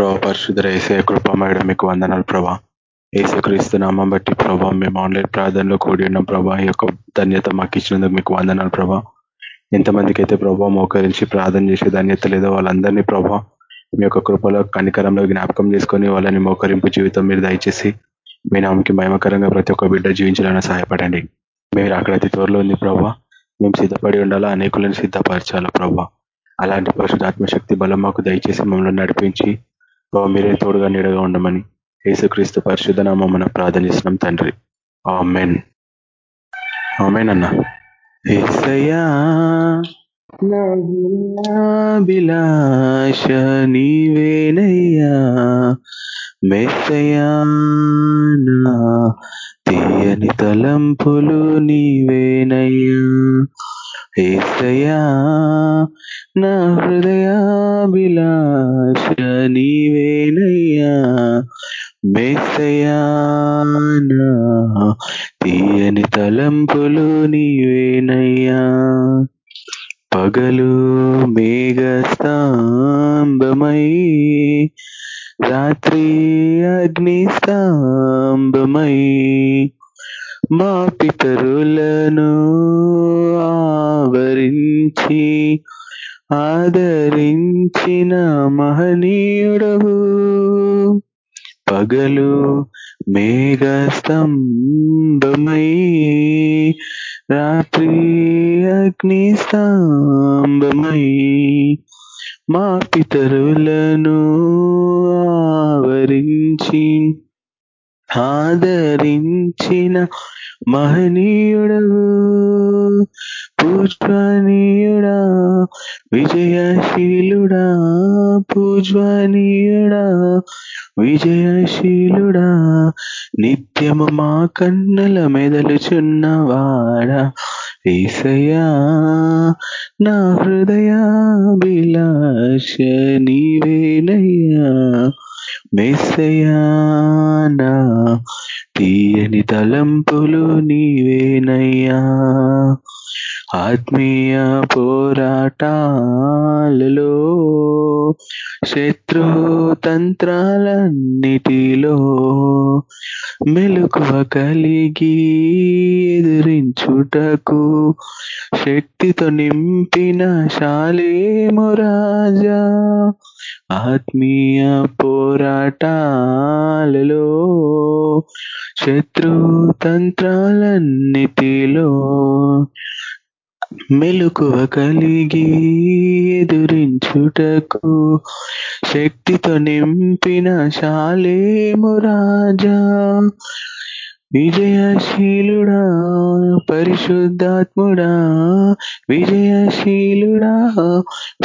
ప్రభా పరిశుద్ధ ఏసే కృపమేయడం మీకు వందనాలు ప్రభా. ఏసుక్రీస్తు నామం బట్టి ప్రభా మేము ఆన్లైన్ ప్రార్థనలో కూడి ఉన్నాం ప్రభా. ఈ యొక్క ధన్యత మాకు ఇచ్చినందుకు మీకు వందనాలు ప్రభా. ఎంతమందికి అయితే ప్రభా మోకరించి ప్రార్థన చేసే ధన్యత లేదో వాళ్ళందరినీ ప్రభా మీ యొక్క కృపలో కనికరంలో జ్ఞాపకం చేసుకొని వాళ్ళని మోకరింపు జీవితం మీరు దయచేసి మీ నామకి మహిమకరంగా ప్రతి ఒక్క బిడ్డ జీవించాలని సహాయపడండి. మీరు అక్కడ త్వరలో ఉంది ప్రభా. మేము సిద్ధపడి ఉండాలా? అనేకులను సిద్ధపరచాలా ప్రభా? అలాంటి పరిశుధాత్మశక్తి బలం మాకు దయచేసి మమ్మల్ని నడిపించి మీరే తోడుగా నీడగా ఉండమని యేసుక్రీస్తు పరిశుద్ధ నామం ప్రార్థనిస్తున్నాం తండ్రి. ఆమెన్. ఆమెన్ అన్న. ఏసయ్యా బిలాష నీవేనయ్యా. మెస్సయా తీయని తలంపులు నీవేనయ్యా. ఏసయ్యా నా హృదయాభిలాష నీవేనయ్యా మెస్సయానా తీయని తలంపులు నీవేనయ్యా. పగలు మేఘస్తంభమై రాత్రి అగ్నిస్తంభమై మా పితరులను ఆ ఆవరించి ఆదరించిన మహనీయుడవు. పగలు మేఘస్తంభమై రాత్రి అగ్నిస్తంభమై మా పితరులను ఆవరించి ఆదరించిన మహనీయుడవు. పూజ్వనీయుడా విజయశీలుడా పూజ్వనీయుడా విజయశీలుడా నిత్యము మా కన్నుల మెదలుచున్నవాడా. ఏసయ్యా నా హృదయాభిలాష నీవేనయ్యా. మెస్సయానా తీయని తలంపులు నీవేనయ్యా. ఆత్మీయ పోరాటాలలో శత్రు తంత్రాలన్నిటిలో మెలకువ కలిగి ఎదిరించుటకు శక్తితో నింపిన శాలేము రాజా. ఆత్మీయ పోరాటాలలో శత్రు తంత్రాలన్నిటిలో మెలకువ కలిగి ఎదురించుటకు శక్తితో నింపిన శాలేము రాజా. విజయశీలుడా పరిశుద్ధాత్ముడా విజయశీలుడా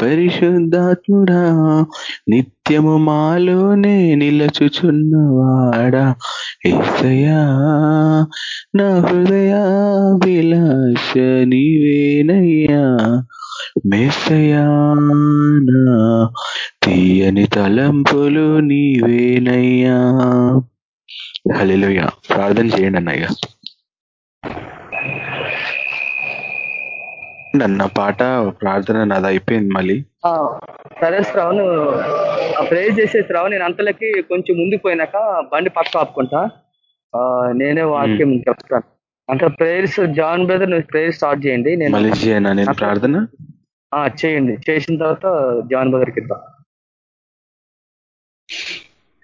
పరిశుద్ధాత్ముడా నిత్యము మాలోనే నిలచుచున్నవాడా. ఏసయా నా హృదయాభిలాష నీవేనయ్యా. మెస్సయానా తీయని తలంపులు నీవేనయ్యా. హలిలోయ ప్రార్థన చేయండి అన్నయ్య. అన్న పాట ప్రార్థన నాది అయిపోయింది మళ్ళీ. సరే శ్రావణ్ ప్రే చేసే శ్రావణ్ నేను అంతలకి కొంచెం ముందుకు పోయినాక బండి పక్క ఆపుకుంటా. నేనే వాక్యం చెప్తాను. అంటే ప్రేయర్స్ జాన్ బ్రదర్ నువ్వు ప్రేయర్ స్టార్ట్ చేయండి. నేను మళ్ళీ చేయనా? నేను ప్రార్థన? చేయండి. చేసిన తర్వాత జాన్ బ్రదర్కి ఇద్దాం.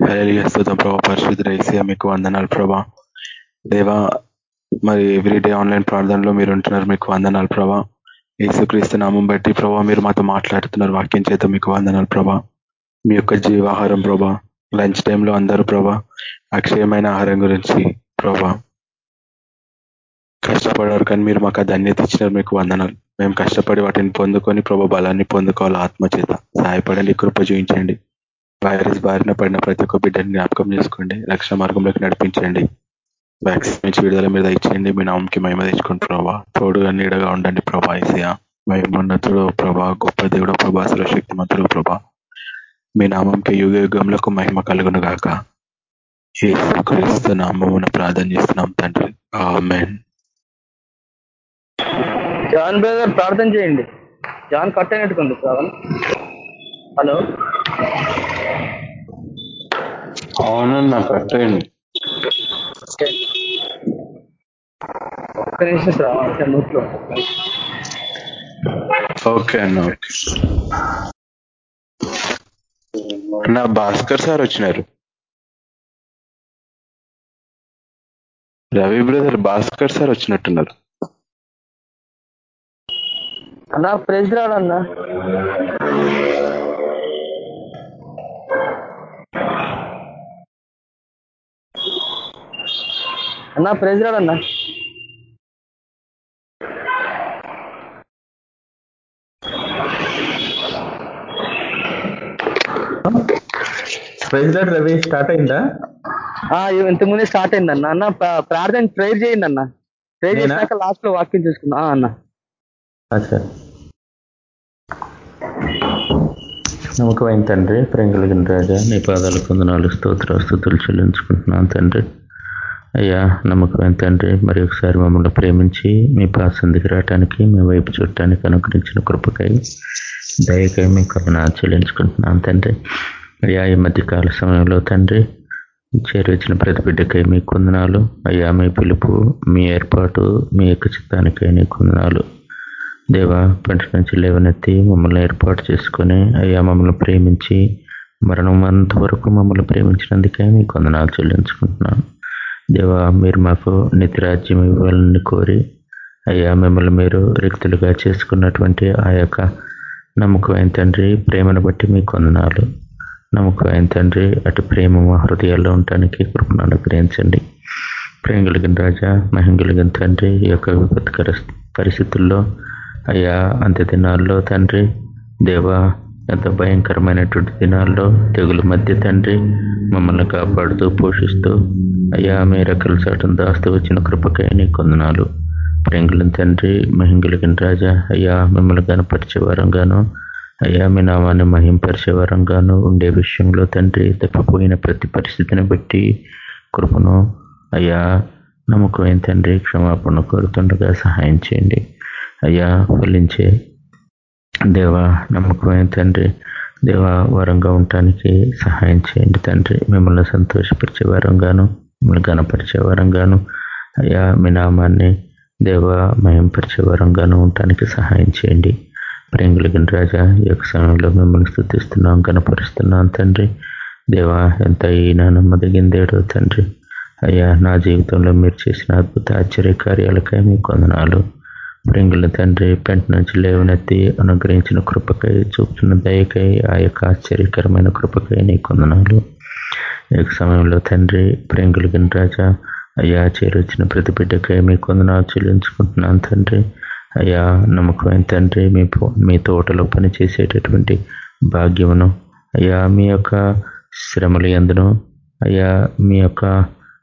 స్తోత్రం ప్రభా. పరిశుద్ధ రైసియా మీకు వందనాలు ప్రభా. దేవా మరి ఎవ్రీడే ఆన్లైన్ ప్రార్థనలో మీరు ఉంటున్నారు మీకు వందనాలు ప్రభా. యేసుక్రీస్తు నామం బట్టి ప్రభా మీరు మాతో మాట్లాడుతున్నారు వాక్యం చేత మీకు వందనాలు ప్రభా. మీ యొక్క జీవాహారం ప్రభా. లంచ్ టైంలో అందరూ ప్రభా అక్షయమైన ఆహారం గురించి ప్రభా. కష్టపడారు కానీ మీరు మాకు ధన్యత ఇచ్చినారు మీకు వందనాలు. మేము కష్టపడి వాటిని పొందుకొని ప్రభా బలాన్ని పొందుకోవాలి ఆత్మ చేత. సహాయపడండి కృప చూపించండి. వైరస్ బారిన పడిన ప్రతి ఒక్క బిడ్డని జ్ఞాపకం చేసుకోండి. రక్షణ మార్గంలోకి నడిపించండి. వ్యాక్సిన్ నుంచి విడుదల మీద ఇచ్చేయండి. మీ నామంకి మహిమ తెచ్చుకోండి ప్రభా. తోడుగా నీడగా ఉండండి ప్రభా ఇసయా మహిమోన్నతుడు ప్రభా గొప్ప దేవుడు ప్రభాసుల శక్తిమంతుడు ప్రభా. మీ నామంకి యుగ యుగంలో మహిమ కలుగును గాక. ఏసుక్రీస్తు నామమున ప్రార్థన చేస్తున్నాం తండ్రి. ఆమెన్. జాన్ బ్రదర్ ప్రార్థన చేయండి. జాన్ కట్ అయినట్టుకుంది హలో. ఒక్క నిమిషం శ్రావణ నోట్లో ఓకే అన్న ఓకే. నా భాస్కర్ సార్ వచ్చినారు. రవి బ్రదర్ భాస్కర్ సార్ వచ్చినట్టున్నారు. అన్నా ప్రైజ్ రాడన్నా అన్నా ప్రైజ్ రాడన్నా ప్రెసిడెంట్ రవి స్టార్ట్ అయిందా? ఇంతకుముందే స్టార్ట్ అయింది అన్న. అన్న ప్ర- ప్రార్థన ప్రేయర్ చేయండి అన్న. ప్రేయర్ నేనా? చేసినాక లాస్ట్లో వాక్యం చూసుకున్నా అన్న. నమ్మకమైన తండ్రి ప్రేమ కలిగిన రాజా నీ పాదాలు కొందనాలు స్తోత్ర స్థుతులు చెల్లించుకుంటున్నాను తండ్రి. అయ్యా నమ్మకమైన తండ్రి మరి ఒకసారి మమ్మల్ని ప్రేమించి మీ పాసందికి రావటానికి మీ వైపు చూడటానికి అనుగ్రహించిన కృపకై దయకై మీ కథన చెల్లించుకుంటున్నాను తండ్రి. అయ్యా ఈ మధ్యకాల సమయంలో తండ్రి చేరువచ్చిన ప్రతి బిడ్డకై మీ కొందనాలు అయ్యా మీ పిలుపు మీ ఏర్పాటు మీ యొక్క చిత్తానికై నీ కొందనాలు. దేవా పెంట నుంచి లేవనెత్తి మమ్మల్ని ఏర్పాటు చేసుకొని అయ్యా మమ్మల్ని ప్రేమించి మరణం అంతవరకు మమ్మల్ని ప్రేమించినందుకే మీ కొందనాలు చెల్లించుకుంటున్నాను దేవా మీరు మాకు నిత్యరాజ్యం ఇవ్వాలని కోరి అయ్యా మిమ్మల్ని మీరు రిక్తులుగా చేసుకున్నటువంటి ఆ యొక్క నమ్మకమైన తండ్రి ప్రేమను బట్టి మీ కొందనాలు నమ్మకమైన తండ్రి అటు ప్రేమ మా హృదయాల్లో ఉండటానికి కృపను అనుగ్రహించండి. ప్రేమ కలిగిన రాజా మహిం కలిగిన తండ్రి ఈ యొక్క విపత్కర పరిస్థితుల్లో అయ్యా అంత్య దినాల్లో తండ్రి దేవా ఎంత భయంకరమైనటువంటి దినాల్లో తెగుల మధ్య తండ్రి మమ్మల్ని కాపాడుతూ పోషిస్తూ అయ్యా మీ రెక్కల చాటును దాస్తూ వచ్చిన కృపకై నీ కొందనాలు ప్రేంగుల తండ్రి మహింగులకిన రాజా అయ్యా మిమ్మల్ని కనపరిచే వరంగాను అయ్యా మీ నామాన్ని మహింపరిచే వరంగాను ఉండే విషయంలో తండ్రి తప్పిపోయిన ప్రతి పరిస్థితిని బట్టి కృపను అయ్యా నమ్మకమైన తండ్రి క్షమాపణ కోరుతుండగా సహాయం చేయండి. అయ్యా ఫలించే దేవా నమ్మకమైన తండ్రి దేవా వరంగా ఉండటానికి సహాయం చేయండి తండ్రి. మిమ్మల్ని సంతోషపరిచే వరంగాను మిమ్మల్ని గణపరిచే వరంగాను అయ్యా మీ నామాన్ని దేవా మయంపరిచే వరంగాను ఉండటానికి సహాయం చేయండి. ప్రేంగులిగిన రాజా ఈ యొక్క సమయంలో మిమ్మల్ని స్థుతిస్తున్నాం గణపరుస్తున్నాం తండ్రి. దేవా ఎంత అయినా నమ్మదగిందేడో తండ్రి. అయ్యా నా జీవితంలో మీరు చేసిన అద్భుత ఆశ్చర్య కార్యాలకై మీ కొందనాలు ప్రింగుల తండ్రి పెంట నుంచి లేవనెత్తి అనుగ్రహించిన కృపకై చూపుతున్న దయకై ఆ యొక్క ఆశ్చర్యకరమైన కృపకై నీ కొందనాలు ఈ సమయంలో తండ్రి ప్రేంగులిగిన రాజా అయ్యా చేరొచ్చిన ప్రతి బిడ్డకై మీ కొందనాలు చెల్లించుకుంటున్నాను తండ్రి. అయ్యా నమ్మకమైన తండ్రి మీ మీ తోటలో పనిచేసేటటువంటి భాగ్యమును అయ్యా మీ యొక్క శ్రమలు ఎందును అయ్యా మీ యొక్క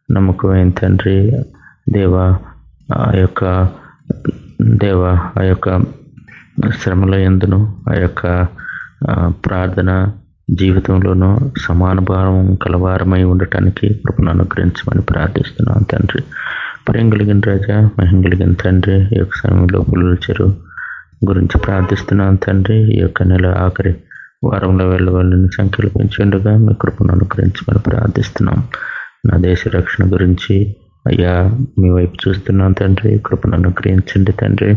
నమ్మకమైన తండ్రి దేవా ఆ యొక్క దేవ ఆ యొక్క శ్రమల ఎందును ఆ యొక్క ప్రార్థన జీవితంలోనూ సమాన భావం కలవారమై ఉండటానికి కృపను అనుగ్రహించమని ప్రార్థిస్తున్నాను తండ్రి. ప్రేమ కలిగిన రాజా మహిం కలిగిన తండ్రి ఈ యొక్క సమయంలో పులుచరు చెరువు గురించి ప్రార్థిస్తున్నాను తండ్రి. ఈ యొక్క నెల ఆఖరి వారంలో వెళ్ళవాలని సంఖ్యలు పెంచుండగా మీ కృపను అనుగ్రహించమని ప్రార్థిస్తున్నాం. నా దేశ రక్షణ గురించి అయ్యా మీ వైపు చూస్తున్నాను తండ్రి కృపను అనుగ్రహించండి తండ్రి.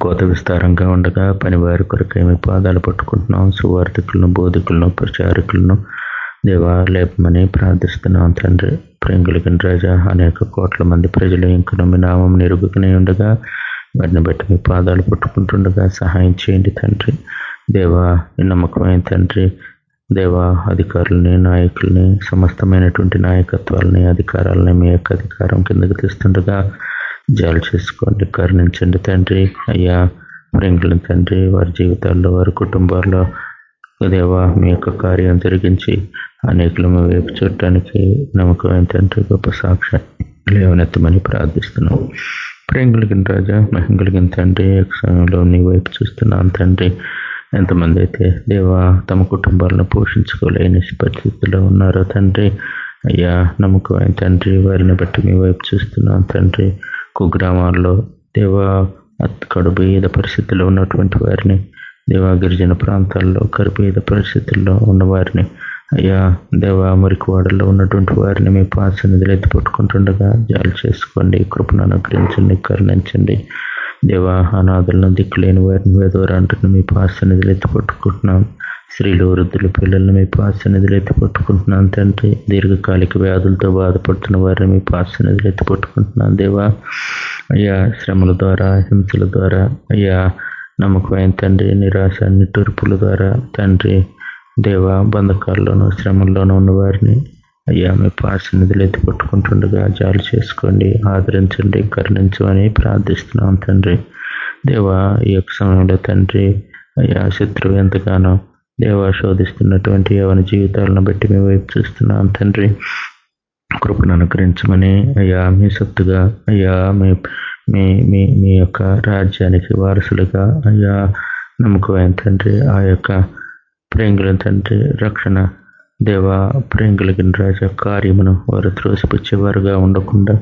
కోత విస్తారంగా ఉండగా పనివారి కొరకై మీ పాదాలు పట్టుకుంటున్నాం. సువార్థికులను బోధికులను ప్రచారకులను దేవా లేపమని ప్రార్థిస్తున్నాం తండ్రి. ప్రేంగులకిన రాజా అనేక కోట్ల మంది ప్రజలు ఇంకను మీ నామం నిరుగుకునే ఉండగా వాటిని బట్టి మీ పాదాలు పట్టుకుంటుండగా సహాయం చేయండి తండ్రి. దేవా నమ్మకమైన తండ్రి దేవా అధికారులని నాయకుల్ని సమస్తమైనటువంటి నాయకత్వాలని అధికారాలని మీ యొక్క అధికారం కిందకి తెస్తుండగా జాలు చేసుకోండి కరుణించండి తండ్రి. అయ్యా ప్రేంగులను తండ్రి వారి జీవితాల్లో వారి కుటుంబాల్లో దేవా మీ యొక్క కార్యం జరిగించి అనేకులు మీ వైపు చూడటానికి నమ్మకం తండ్రి గొప్ప సాక్ష్యం లేవనెత్తమని ప్రార్థిస్తున్నాం. ప్రేమ కలిగిన రాజా మహిమ కలిగిన తండ్రి సమయంలో నీ వైపు చూస్తున్నాను తండ్రి. ఎంతమంది అయితే దేవా తమ కుటుంబాలను పోషించుకోలేని పరిస్థితుల్లో ఉన్నారో తండ్రి అయ్యా నమ్మకమైన తండ్రి వారిని బట్టి మీ వైపు చూస్తున్నాం తండ్రి. కుగ్రామాల్లో దేవా అత్- పరిస్థితుల్లో ఉన్నటువంటి వారిని దేవా గిరిజన ప్రాంతాల్లో కరుపేద పరిస్థితుల్లో ఉన్నవారిని అయ్యా దేవ మురికివాడల్లో ఉన్నటువంటి వారిని మీ పాసన్నిధులు ఎత్తి పట్టుకుంటుండగా జాలి చేసుకోండి కృపను అనుగ్రహించండి కరుణించండి. దేవా అనాథులను దిక్కులేని వారిని వేదవరంటున్న మీ పాసన్నిధులు ఎత్తి పట్టుకుంటున్నాం. స్త్రీలు వృద్ధులు పిల్లలను మీ పాసన్నిధులు ఎత్తి పట్టుకుంటున్నాను తండ్రి. దీర్ఘకాలిక వ్యాధులతో బాధపడుతున్న వారిని మీ పాసన్నిధులు ఎత్తి పట్టుకుంటున్నాను దేవా. అయ్యా శ్రమల ద్వారా హింసల ద్వారా అయ్యా నమ్మకమైన తండ్రి నిరాశ నిట్టూర్పుల ద్వారా తండ్రి దేవ బంధకాల్లోనూ శ్రమల్లోనూ ఉన్న వారిని అయ్యా మీ పాసన్నిధులు ఎత్తి జాలు చేసుకోండి ఆదరించండి కరుణించమని ప్రార్థిస్తున్నాం తండ్రి. దేవా ఈ యొక్క సమయంలో తండ్రి అయ్యా శత్రువు ఎంతగానో దేవా శోధిస్తున్నటువంటి యవన జీవితాలను బట్టి మేము వైపు చూస్తున్నాం తండ్రి. కృపను అనుగ్రహించమని అయ్యా మీ సొత్తుగా అయ్యా మీ మీ మీ మీ యొక్క రాజ్యానికి వారసులుగా అయ్యా నమ్మకమైన తండ్రి. ఆ యొక్క ప్రేంగుల తండ్రి రక్షణ దేవ కలిగిన రాజా కార్యమును వారు త్రోసిపుచ్చేవారుగా ఉండకుండా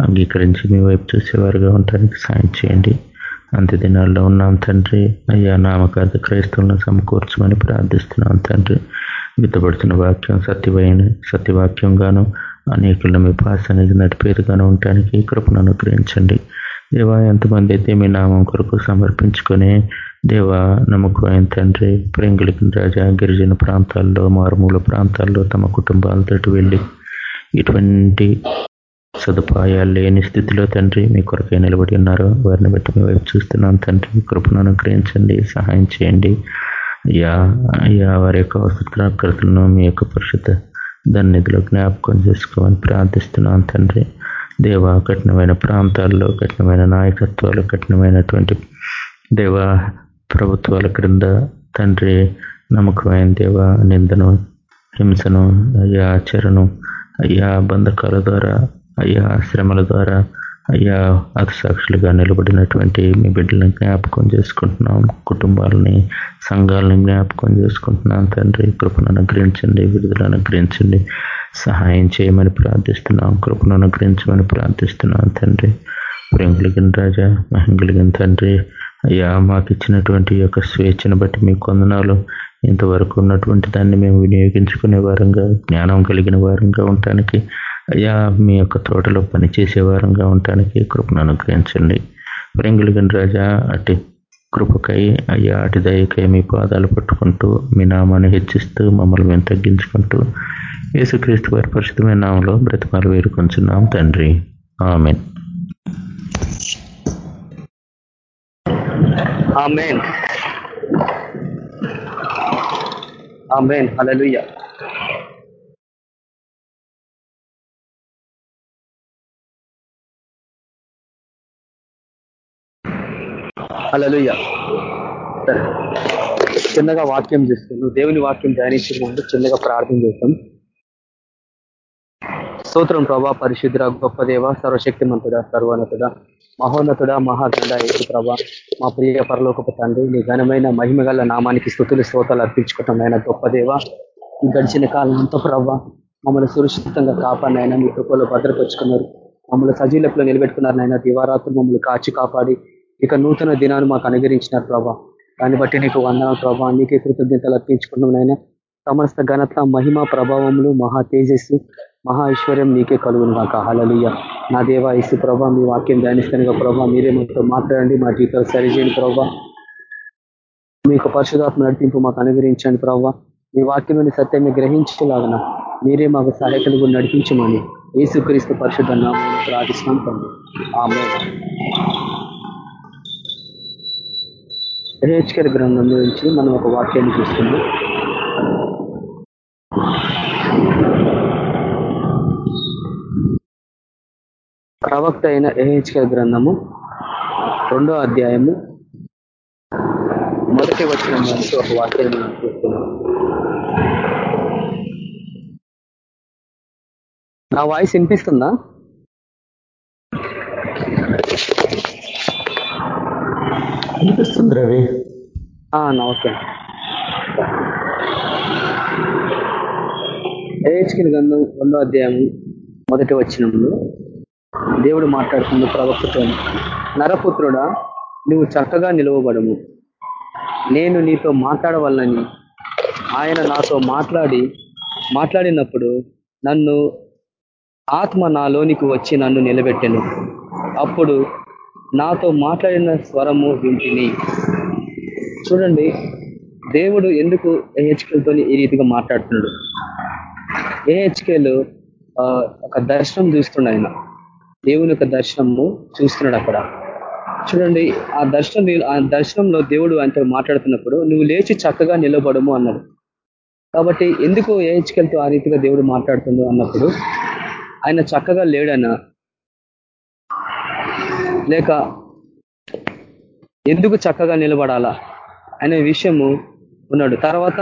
అంగీకరించి మీ వైపు చూసేవారుగా ఉండడానికి సాయం చేయండి. అంత్య దినాల్లో ఉన్నాం తండ్రి. అయ్యా నామకార్థ క్రైస్తవులను సమకూర్చమని ప్రార్థిస్తున్నాం తండ్రి. విత్తబడుతున్న వాక్యం సత్యమైన సత్యవాక్యంగాను అనేకులను మీ పాస్ అనేది నడిపేరుగాను ఉండటానికి కృపను అనుగ్రహించండి. దేవా ఎంతమంది అయితే మీ నామం కొరకు సమర్పించుకొని దేవా నమ్మకమైన తండ్రి ప్రేంగులకి రాజా గిరిజన ప్రాంతాల్లో మారుమూల ప్రాంతాల్లో తమ కుటుంబాలతో వెళ్ళి ఇటువంటి సదుపాయాలు లేని స్థితిలో తండ్రి మీ కొరకే నిలబడి ఉన్నారు. వారిని బట్టి మీ వైపు చూస్తున్నాం తండ్రి. కృపను అనుగ్రహించండి సహాయం చేయండి. అయ్యా అయ్యా వారి యొక్క వసతులను మీ యొక్క పరిశుద్ధ ధన్యతలో జ్ఞాపకం చేసుకోమని ప్రార్థిస్తున్నాను తండ్రి. దేవ కఠినమైన ప్రాంతాల్లో కఠినమైన నాయకత్వాలు కఠినమైనటువంటి దేవ ప్రభుత్వాల క్రింద తండ్రి నమ్మకమైన దేవ నిందను హింసను అయ్యా ఆచరణను అయ్యా బంధకాల ద్వారా అయ్యా శ్రమల ద్వారా అయ్యా అతిసాక్షులుగా నిలబడినటువంటి మీ బిడ్డలను జ్ఞాపకం చేసుకుంటున్నాం. కుటుంబాలని సంఘాలని జ్ఞాపకం చేసుకుంటున్నాం. తండ్రి కృపను అనుగ్రహించండి విడుదల అనుగ్రహించండి. సహాయం చేయమని ప్రార్థిస్తున్నాం. కృపను అనుగ్రహించమని ప్రార్థిస్తున్నాం. తండ్రి ప్రేమ కలిగిన రాజా మహిం కలిగిన తండ్రి అయ్యా మాకు ఇచ్చినటువంటి యొక్క స్వేచ్ఛను బట్టి మీ కొందనాలు ఇంతవరకు ఉన్నటువంటి దాన్ని మేము వినియోగించుకునే వారంగా జ్ఞానం కలిగిన వారంగా ఉండటానికి అయ్యా మీ యొక్క తోటలో పనిచేసే వారంగా ఉండటానికి కృపను అనుగ్రహించండి. ప్రేంగులిగిన రాజా అటు కృపకై అయ్యా అటు దయకై మీ పాదాలు పట్టుకుంటూ మీ నామాన్ని హెచ్చిస్తూ మమ్మల్ని మేము తగ్గించుకుంటూ యేసుక్రీస్తు వారి పరిశుద్ధమైన నామంలో బ్రతిమాలు వేరుకొంచున్నాం తండ్రి. Amen. Amen amen hallelujah hallelujah సరే చిన్నగా వాక్యం చేస్తున్నాం. దేవుని వాక్యం ధ్యానించే ముందు చిన్నగా ప్రార్థన చేస్తాం స్తోత్రం ప్రభా పరిశుద్ధ గొప్ప దేవ సర్వశక్తిమంతుడ సర్వోన్నతుడ మహోన్నతుడ మహాగండ ఏసు ప్రభా మా ప్రియ పరలోకపు తండ్రి నీ ఘనమైన మహిమగల నామానికి స్థుతులు స్తోతాలు అర్పించుకోవటం అయినా గొప్ప దేవ. గడిచిన కాలం అంతా ప్రభా మమ్మల్ని సురక్షితంగా కాపాడినైనా మీ కృపలో భద్రపరుచుకున్నారు. మమ్మల్ని సజీలకులో నిలబెట్టుకున్నారు నాయన దివారాత్రులు మమ్మల్ని కాచి కాపాడి ఇక నూతన దినాన్ని మాకు అనుగరించినారు ప్రభా. దాన్ని బట్టి నీకు వందన ప్రభా నీకే కృతజ్ఞతలు అర్పించుకున్నాం నాయన. సమస్త ఘనత మహిమ ప్రభావములు మహా తేజస్సు మహా ఐశ్వర్యం నీకే కలుగును కాక హలలియ నా దేవ ఇసు ప్రభా మీ వాక్యం ధ్యానిస్తానుగా ప్రభా మీరే మాతో మాట్లాడండి మా జీవితాలు సరిచేయండి ప్రభా. మీకు పరిశుధాత్మ నడిపింపు మాకు అనుగ్రహించండి ప్రభా. మీ వాక్యంలోని సత్యాన్ని గ్రహించలాగన మీరే మాకు సహాయకులు నడిపించమని ఏసుక్రీస్తు పరిశుద్ధ నామం ప్రార్థిస్తున్నాం తండ్రి. ఆమె హెచ్కర్ గ్రంథం నుంచి మనం ఒక వాక్యాన్ని చూస్తున్నాం. ప్రవక్త అయిన ఏహెచ్కెల్ గ్రంథము రెండో అధ్యాయము మొదటి వచ్చిన నుంచి ఒక చూస్తున్నాం. నా వాయిస్ వినిపిస్తుందా? అనిపిస్తుంది రవి. ఓకే. ఏహెచ్కెల్ గ్రంథం రెండో అధ్యాయము మొదటి వచ్చినంలో దేవుడు మాట్లాడుతున్న ప్రవక్తతో నరపుత్రుడా నువ్వు చక్కగా నిలువబడము. నేను నీతో మాట్లాడవాలని ఆయన నాతో మాట్లాడి మాట్లాడినప్పుడు నన్ను ఆత్మ నాలోనికి వచ్చి నన్ను నిలబెట్టెను. అప్పుడు నాతో మాట్లాడిన స్వరము వింటిని. చూడండి దేవుడు ఎందుకు ఏహెచ్కేలతో ఈ రీతిగా మాట్లాడుతున్నాడు? ఏహెచ్కేలు ఒక దర్శనం చూస్తున్నాడు ఆయన. దేవుని యొక్క దర్శనము చూస్తున్నాడు అక్కడ. చూడండి ఆ దర్శనం ఆ దర్శనంలో దేవుడు ఆయనతో మాట్లాడుతున్నప్పుడు నువ్వు లేచి చక్కగా నిలబడము అన్నాడు. కాబట్టి ఎందుకు ఏహెచ్కెళ్తూ ఆ రీతిగా దేవుడు మాట్లాడుతుందో అన్నప్పుడు ఆయన చక్కగా లేడనా లేక ఎందుకు చక్కగా నిలబడాలా అనే విషయము ఉన్నాడు. తర్వాత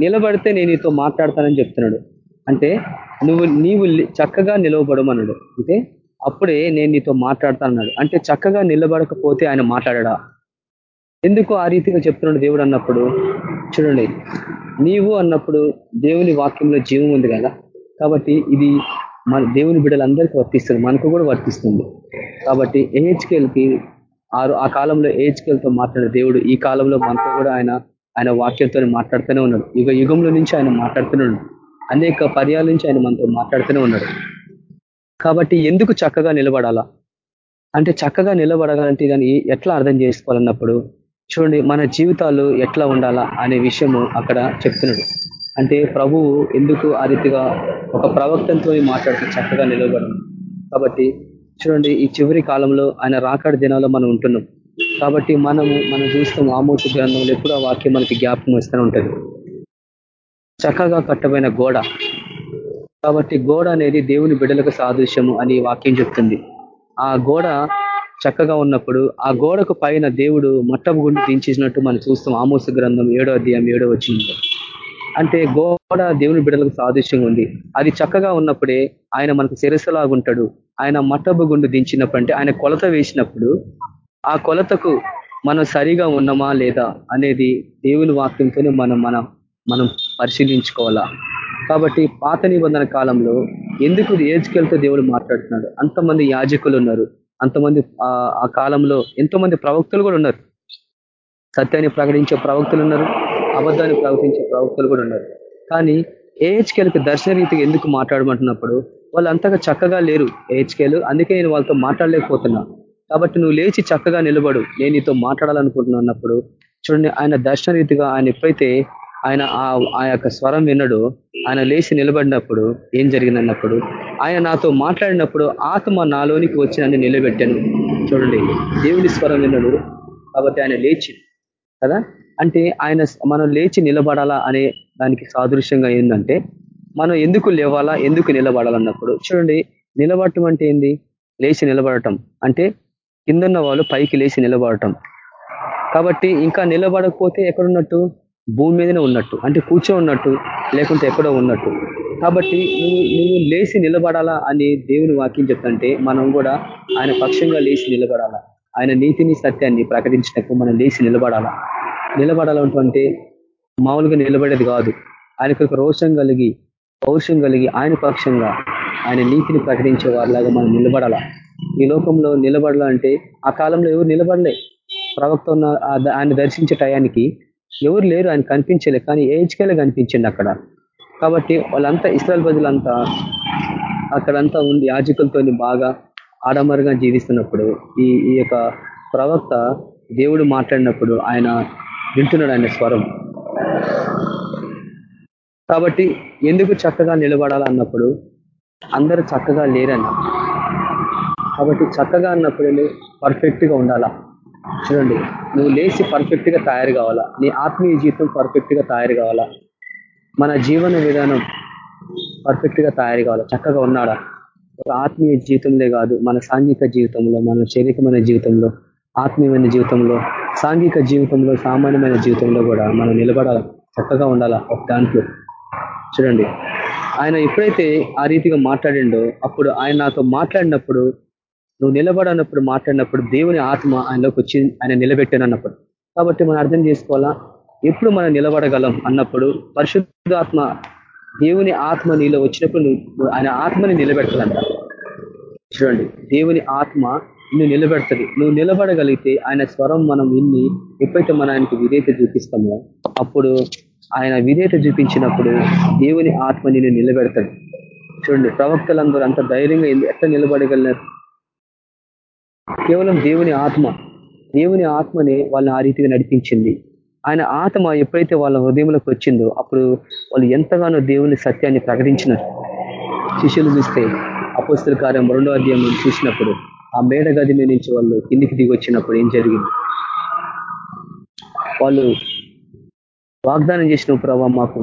నిలబడితే నేను నీతో మాట్లాడతానని చెప్తున్నాడు. అంటే నువ్వు నీవు చక్కగా నిలవబడమన్నాడు. అంటే అప్పుడే నేను నీతో మాట్లాడతానన్నాడు అంటే చక్కగా నిలబడకపోతే ఆయన మాట్లాడా ఎందుకు ఆ రీతిగా చెప్తున్నాడు దేవుడు అన్నప్పుడు? చూడండి నీవు అన్నప్పుడు దేవుని వాక్యంలో జీవం ఉంది కదా? కాబట్టి ఇది మన దేవుని బిడ్డలందరికీ వర్తిస్తుంది మనకు కూడా వర్తిస్తుంది. కాబట్టి ఏహెచ్కేల్కి ఆరు ఆ కాలంలో ఏహెచ్కేల్తో మాట్లాడే దేవుడు ఈ కాలంలో మనతో కూడా ఆయన ఆయన వాక్యంతో మాట్లాడుతూనే ఉన్నాడు. యుగ యుగంలో నుంచి ఆయన మాట్లాడుతూనే అనేక పర్యాల నుంచి ఆయన మనతో మాట్లాడుతూనే ఉన్నాడు. కాబట్టి ఎందుకు చక్కగా నిలబడాలా? అంటే చక్కగా నిలబడాలంటే దాన్ని ఎట్లా అర్థం చేసుకోవాలన్నప్పుడు చూడండి మన జీవితాలు ఎట్లా ఉండాలా అనే విషయము అక్కడ చెప్తున్నాడు. అంటే ప్రభువు ఎందుకు ఆ రీతిగా ఒక ప్రవక్తంతో మాట్లాడుతూ చక్కగా నిలబడడం? కాబట్టి చూడండి ఈ చివరి కాలంలో ఆయన రాకడ దినాల్లో మనం ఉంటున్నాం. కాబట్టి మనము మనం చూస్తాం ఆమోచ గ్రంథంలో ఎప్పుడు ఆ వాక్యం మనకి జ్ఞాపకం వస్తూనే ఉంటుంది. చక్కగా కట్టబడిన గోడ. కాబట్టి గోడ అనేది దేవుని బిడ్డలకు సాదృశ్యము అని వాక్యం చెప్తుంది. ఆ గోడ చక్కగా ఉన్నప్పుడు ఆ గోడకు పైన దేవుడు మట్టపు గుండి దించేసినట్టు మనం చూస్తాం. ఆమోస గ్రంథం ఏడో అధ్యాయం ఏడో వచ్చింది అంటే గోడ దేవుని బిడ్డలకు సాదృశ్యంగా ఉంది. అది చక్కగా ఉన్నప్పుడే ఆయన మనకు శిరస్సులాగుంటాడు ఆయన మట్టపు గుండు దించినప్పుడు అంటే ఆయన కొలత వేసినప్పుడు ఆ కొలతకు మనం సరిగా ఉన్నామా లేదా అనేది దేవుని వాక్యంతోనే మనం మనం మనం పరిశీలించుకోవాలా? కాబట్టి పాత నిబంధన కాలంలో ఎందుకు ఏజ్కెళ్తే దేవుడు మాట్లాడుతున్నాడు? అంతమంది యాజకులు ఉన్నారు. అంతమంది ఆ కాలంలో ఎంతో మంది ప్రవక్తలు కూడా ఉన్నారు. సత్యాన్ని ప్రకటించే ప్రవక్తలు ఉన్నారు. అబద్ధాన్ని ప్రవచించే ప్రవక్తలు కూడా ఉన్నారు. కానీ ఏహెచ్కేలకు దర్శన రీతిగా ఎందుకు మాట్లాడమంటున్నప్పుడు వాళ్ళు అంతగా చక్కగా లేరు ఏహెచ్కేలు అందుకే నేను వాళ్ళతో మాట్లాడలేకపోతున్నా. కాబట్టి నువ్వు లేచి చక్కగా నిలబడు. నేను నీతో మాట్లాడాలనుకుంటున్నప్పుడు చూడండి ఆయన దర్శన రీతిగా ఆయన ఎప్పుడైతే ఆయన ఆ యొక్క స్వరం విన్నాడు ఆయన లేచి నిలబడినప్పుడు ఏం జరిగిందన్నప్పుడు ఆయన నాతో మాట్లాడినప్పుడు ఆత్మ నాలోనికి వచ్చి నన్ను నిలబెట్టాను. చూడండి దేవుని స్వరం విన్నాడు కాబట్టి ఆయన లేచి కదా? అంటే ఆయన మనం లేచి నిలబడాలా అనే దానికి సాదృశ్యంగా ఏంటంటే మనం ఎందుకు లేవాలా ఎందుకు నిలబడాలన్నప్పుడు చూడండి నిలబడటం అంటే ఏంది? లేచి నిలబడటం. అంటే కిందన్న వాళ్ళు పైకి లేచి నిలబడటం. కాబట్టి ఇంకా నిలబడకపోతే ఎక్కడున్నట్టు? భూమి మీదనే ఉన్నట్టు అంటే కూర్చో ఉన్నట్టు లేకుంటే ఎక్కడో ఉన్నట్టు. కాబట్టి నువ్వు నువ్వు లేచి నిలబడాలా అని దేవుని వాక్యం చెప్తుంటే మనం కూడా ఆయన పక్షంగా లేచి నిలబడాలా. ఆయన నీతిని సత్యాన్ని ప్రకటించినప్పుడు మనం లేచి నిలబడాలా. నిలబడాలంటే మామూలుగా నిలబడేది కాదు. ఆయనకు రోషం కలిగి పౌరుషం కలిగి ఆయన పక్షంగా ఆయన నీతిని ప్రకటించే వారిలాగా మనం నిలబడాలా. ఈ లోకంలో నిలబడాలంటే ఆ కాలంలో ఎవరు నిలబడలే. ప్రవక్త ఉన్న ఆయన దర్శించే టయానికి ఎవరు లేరు ఆయన కనిపించలే కానీ ఏజ్కేలే కనిపించింది అక్కడ? కాబట్టి వాళ్ళంతా ఇస్రాయల్ ప్రజలంతా అక్కడంతా ఉండి యాజకులతో బాగా ఆడంబరంగా జీవిస్తున్నప్పుడు ఈ ఈ యొక్క ప్రవక్త దేవుడు మాట్లాడినప్పుడు ఆయన వింటున్నాడు ఆయన స్వరం. కాబట్టి ఎందుకు చక్కగా నిలబడాలన్నప్పుడు అందరూ చక్కగా లేరన్న కాబట్టి చక్కగా అన్నప్పుడు పర్ఫెక్ట్గా ఉండాలా? చూడండి నువ్వు లేచి పర్ఫెక్ట్గా తయారు కావాలా? నీ ఆత్మీయ జీవితం పర్ఫెక్ట్గా తయారు కావాలా? మన జీవన విధానం పర్ఫెక్ట్గా తయారు కావాలా? చక్కగా ఉన్నాడా? ఒక ఆత్మీయ జీవితంలో కాదు మన సాంఘిక జీవితంలో మన శరీరమైన జీవితంలో ఆత్మీయమైన జీవితంలో సాంఘిక జీవితంలో సామాన్యమైన జీవితంలో కూడా మనం నిలబడాలి చక్కగా ఉండాలా ఒక దాంట్లో? చూడండి ఆయన ఎప్పుడైతే ఆ రీతిగా మాట్లాడిండో అప్పుడు ఆయన నాతో మాట్లాడినప్పుడు నువ్వు నిలబడనప్పుడు మాట్లాడినప్పుడు దేవుని ఆత్మ ఆయనలోకి వచ్చి ఆయన నిలబెట్టానన్నప్పుడు. కాబట్టి మనం అర్థం చేసుకోవాలా? ఎప్పుడు మనం నిలబడగలం అన్నప్పుడు పరిశుద్ధాత్మ దేవుని ఆత్మ నీలో వచ్చినప్పుడు నువ్వు ఆయన ఆత్మని నిలబెట్టాలంట చూడండి దేవుని ఆత్మ నువ్వు నిలబెడుతుంది. నువ్వు నిలబడగలిగితే ఆయన స్వరం మనం విన్ని ఎప్పుడైతే మన ఆయనకు విధేత చూపిస్తామో అప్పుడు ఆయన విధేయత చూపించినప్పుడు దేవుని ఆత్మ నిన్ను నిలబెడతాడు. చూడండి ప్రవక్తలందరూ అంత ధైర్యంగా ఎట్లా నిలబడగలిగినారు? కేవలం దేవుని ఆత్మ దేవుని ఆత్మనే వాళ్ళని ఆ రీతిగా నడిపించింది. ఆయన ఆత్మ ఎప్పుడైతే వాళ్ళ హృదయంలోకి వచ్చిందో అప్పుడు వాళ్ళు ఎంతగానో దేవుని సత్యాన్ని ప్రకటించినారు. శిష్యులు చూస్తే అపోస్తుల కార్యం రెండో అధ్యాయం చూసినప్పుడు ఆ మేడ గది మీద నుంచి వాళ్ళు కిందికి దిగి వచ్చినప్పుడు ఏం జరిగింది? వాళ్ళు వాగ్దానం చేసిన ప్రభావ మాకు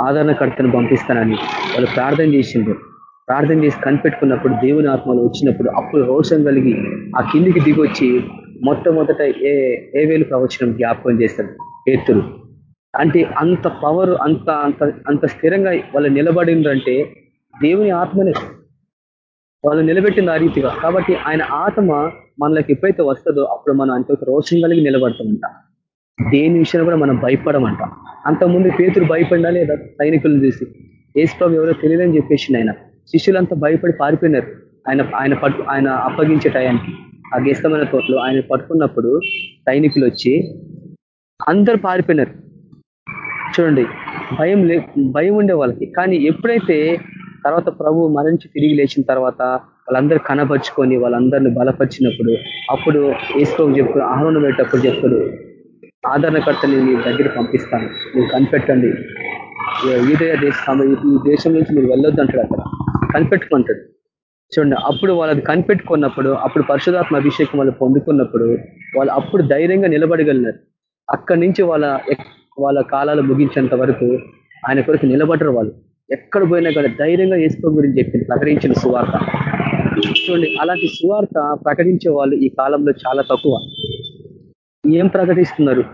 ఆదరణకర్తను పంపిస్తానని వాళ్ళు ప్రార్థన చేసిండ్రు. ప్రార్థన చేసి కనిపెట్టుకున్నప్పుడు దేవుని ఆత్మలు వచ్చినప్పుడు అప్పుడు రోషం కలిగి ఆ కిందికి దిగొచ్చి మొట్టమొదట ఏ ఏ వేలు ప్రవచనం జ్ఞాపకం చేస్తాడు? పేతురు. అంటే అంత పవర్ అంత అంత అంత స్థిరంగా వాళ్ళు నిలబడిందంటే దేవుని ఆత్మనే. వాళ్ళు నిలబెట్టింది ఆ రీతిగా. కాబట్టి ఆయన ఆత్మ మనకి ఎప్పుడైతే వస్తుందో అప్పుడు మనం అంత రోషం కలిగి నిలబడతామంట. దేని విషయంలో కూడా మనం భయపడమంట. అంతకుముందు పేతురు భయపడినా లేదా? సైనికులను చూసి ఏసుప్రభు ఎవరో తెలియదని చెప్పేసి ఆయన. శిష్యులంతా భయపడి పారిపోయినారు. ఆయన ఆయన పట్టు ఆయన అప్పగించే టయానికి. ఆ గేస్తమైన తోటలో ఆయన పట్టుకున్నప్పుడు సైనికులు వచ్చి అందరు పారిపోయినారు. చూడండి భయం లే భయం ఉండే వాళ్ళకి. కానీ ఎప్పుడైతే తర్వాత ప్రభు మరణించి తిరిగి లేచిన తర్వాత వాళ్ళందరూ కనపరుచుకొని వాళ్ళందరిని బలపరిచినప్పుడు అప్పుడు ఏసుకో చెప్పు ఆహ్వానం పెట్టేటప్పుడు చెప్తాడు ఆదరణకర్తని మీ దగ్గర పంపిస్తాను. మీరు కనిపెట్టండి. యూదయ దేశ ఈ దేశం నుంచి మీరు వెళ్ళొద్దు అంటాడు అక్కడ. కనిపెట్టుకుంటాడు చూడండి అప్పుడు వాళ్ళది కనిపెట్టుకున్నప్పుడు అప్పుడు పరిశుధాత్మ అభిషేకం వాళ్ళు పొందుకున్నప్పుడు వాళ్ళు అప్పుడు ధైర్యంగా నిలబడగలిగినారు. అక్కడి నుంచి వాళ్ళ వాళ్ళ కాలాలు ముగించేంత వరకు ఆయన కొరకు నిలబడరు వాళ్ళు. ఎక్కడ పోయినా కానీ ధైర్యంగా వేసుకో గురించి చెప్పింది ప్రకటించిన సువార్త. చూడండి అలాంటి సువార్త ప్రకటించే వాళ్ళు ఈ కాలంలో చాలా తక్కువ. ఏం ప్రకటిస్తున్నారు?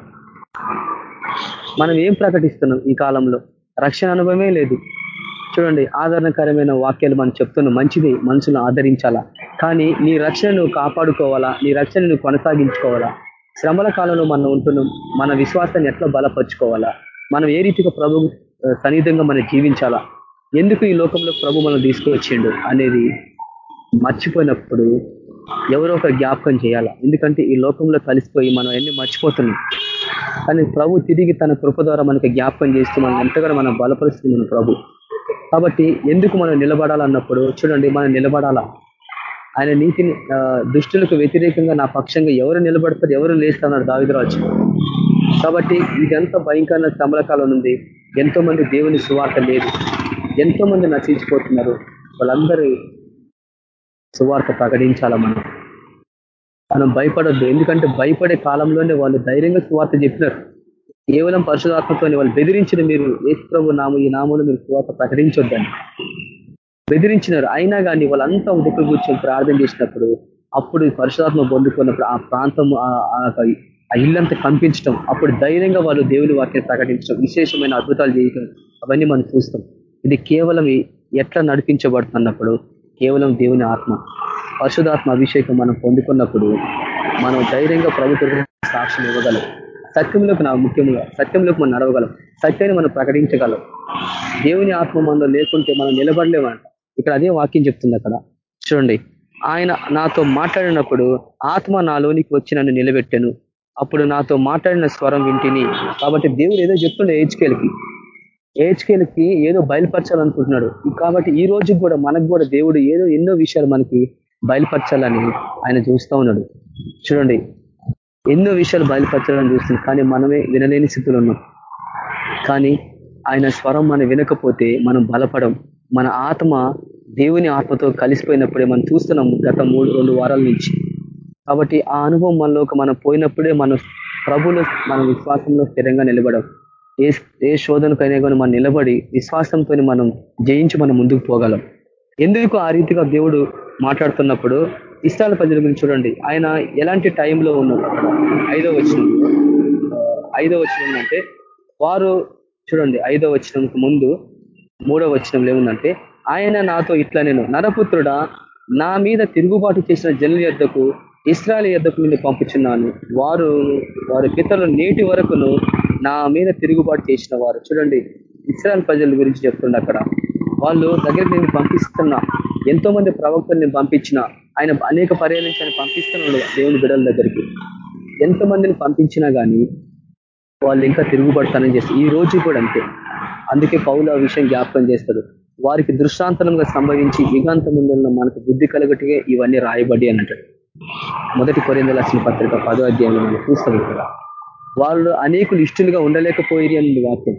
మనం ఏం ప్రకటిస్తున్నాం ఈ కాలంలో? రక్షణ అనుభవమే లేదు. చూడండి ఆదరణకరమైన వాక్యాలు మనం చెప్తున్నాం మంచిది మనుషులను ఆదరించాలా? కానీ నీ రక్షణను కాపాడుకోవాలా? నీ రక్షణను కొనసాగించుకోవాలా? శ్రమల కాలంలో మనం ఉంటున్నాం మన విశ్వాసాన్ని ఎట్లా బలపరుచుకోవాలా? మనం ఏ రీతిగా ప్రభు సన్నిధంగా మనం జీవించాలా? ఎందుకు ఈ లోకంలో ప్రభు మనం తీసుకువచ్చిండు అనేది మర్చిపోయినప్పుడు ఎవరో ఒక జ్ఞాపకం చేయాలా? ఎందుకంటే ఈ లోకంలో కలిసిపోయి మనం ఎన్ని మర్చిపోతున్నాం. కానీ ప్రభు తిరిగి తన కృప ద్వారా మనకి జ్ఞాపకం చేస్తూ మనం ఎంతగానో మనం బలపరుస్తుంది మన ప్రభు. కాబట్టి ఎందుకు మనం నిలబడాలన్నప్పుడు చూడండి మనం నిలబడాలా? ఆయన నీతిని దుష్టులకు వ్యతిరేకంగా నా పక్షంగా ఎవరు నిలబడతారు ఎవరు లేస్తారన్నారు దావిదరాజు. కాబట్టి ఇదంతా భయంకరమైన శ్రమల కాలం ఉంది ఎంతో మంది దేవుని సువార్త లేదు. ఎంతో మంది నశించిపోతున్నారు. వాళ్ళందరూ సువార్త ప్రకటించాలా మనం? మనం భయపడొద్దు. ఎందుకంటే భయపడే కాలంలోనే వాళ్ళు ధైర్యంగా సువార్త చెప్పినారు. కేవలం పరిశుధాత్మతో వాళ్ళు బెదిరించిన మీరు ఏసుప్రభు నామ ఈ నామంలో మీరు తర్వాత ప్రకటించొద్దని బెదిరించినారు. అయినా కానీ వాళ్ళంతా దిక్కు కూర్చొని ప్రార్థన చేసినప్పుడు అప్పుడు పరిశుధాత్మ పొందుకున్నప్పుడు ఆ ప్రాంతం ఆ ఇల్లంతా కంపించడం అప్పుడు ధైర్యంగా వాళ్ళు దేవుని వాక్యం ప్రకటించడం విశేషమైన అద్భుతాలు చేయటం అవన్నీ మనం చూస్తాం. ఇది కేవలం ఎట్లా నడిపించబడుతున్నప్పుడు కేవలం దేవుని ఆత్మ పరిశుధాత్మ అభిషేకం మనం పొందుకున్నప్పుడు మనం ధైర్యంగా ప్రభుత్వ సాక్ష్యం ఇవ్వగలం. సత్యంలోకి నా ముఖ్యంగా సత్యంలోకి మనం నడవగలం. సత్యాన్ని మనం ప్రకటించగలం. దేవుని ఆత్మ మనలో లేకుంటే మనం నిలబడలేమంట. ఇక్కడ అదే వాక్యం చెప్తుంది అక్కడ. చూడండి ఆయన నాతో మాట్లాడినప్పుడు ఆత్మ నాలోనికి వచ్చి నన్ను నిలబెట్టాను. అప్పుడు నాతో మాట్లాడిన స్వరం వింటిని. కాబట్టి దేవుడు ఏదో చెప్తుండే ఏజ్కేల్కి. ఏజ్కేల్కి ఏదో బయలుపరచాలనుకుంటున్నాడు. కాబట్టి ఈ రోజు కూడా మనకు కూడా దేవుడు ఏదో ఎన్నో విషయాలు మనకి బయలుపరచాలని ఆయన చూస్తూ ఉన్నాడు. చూడండి ఎన్నో విషయాలు బయలుపరచడం చూస్తుంది. కానీ మనమే వినలేని స్థితిలో ఉన్నాం. కానీ ఆయన స్వరం మనం వినకపోతే మనం బలపడం మన ఆత్మ దేవుని ఆత్మతో కలిసిపోయినప్పుడే మనం చూస్తున్నాం గత మూడు రెండు వారాల నుంచి. కాబట్టి ఆ అనుభవం మనలోకి మనం పోయినప్పుడే మనం ప్రభులు మన విశ్వాసంలో స్థిరంగా నిలబడం ఏ ఏ శోధనకైనా కానీ మనం నిలబడి విశ్వాసంతో మనం జయించి మనం ముందుకు పోగలం. ఎందుకు ఆ రీతిగా దేవుడు మాట్లాడుతున్నప్పుడు ఇష్టాల ప్రజల గురించి చూడండి. ఆయన ఎలాంటి టైంలో ఉన్నారు? ఐదో వచ్చిన ఐదో వచ్చిన అంటే వారు చూడండి ఐదో వచ్చినందుకు ముందు మూడో వచ్చినంలో ఏముందంటే ఆయన నాతో ఇట్లా నేను నరపుత్రుడా నా మీద తిరుగుబాటు చేసిన జనుల యొద్దకు ఇస్రాయల్ యొద్దకు నేను పంపుచున్నాను. వారు వారి పితరులు నేటి వరకును నా మీద తిరుగుబాటు చేసిన వారు. చూడండి ఇస్రాయల్ ప్రజల గురించి చెప్తుండే అక్కడ. వాళ్ళు దగ్గరికి నేను పంపిస్తున్నా. ఎంతో మంది ప్రవక్తల్ని పంపించిన. ఆయన అనేక పర్యాలించి పంపిస్తున్నాడు దేవుని బిడల దగ్గరికి. ఎంతమందిని పంపించినా కానీ వాళ్ళు ఇంకా తిరుగుబడతానని చేసి ఈ రోజు కూడా అంతే. అందుకే పౌలు ఆ విషయం జ్ఞాపకం చేస్తాడు. వారికి దృష్టాంతరంగా సంభవించి యుగాంతముందున్న మనకు బుద్ధి కలగటిగా ఇవన్నీ రాయబడి అన్నట్టు. మొదటి కొరింద లక్షణ పత్రిక పదో అధ్యాయంలో మనం చూస్తాం ఇక్కడ. వాళ్ళు అనేకులు ఇష్టలుగా ఉండలేకపోయి అని వాక్యం.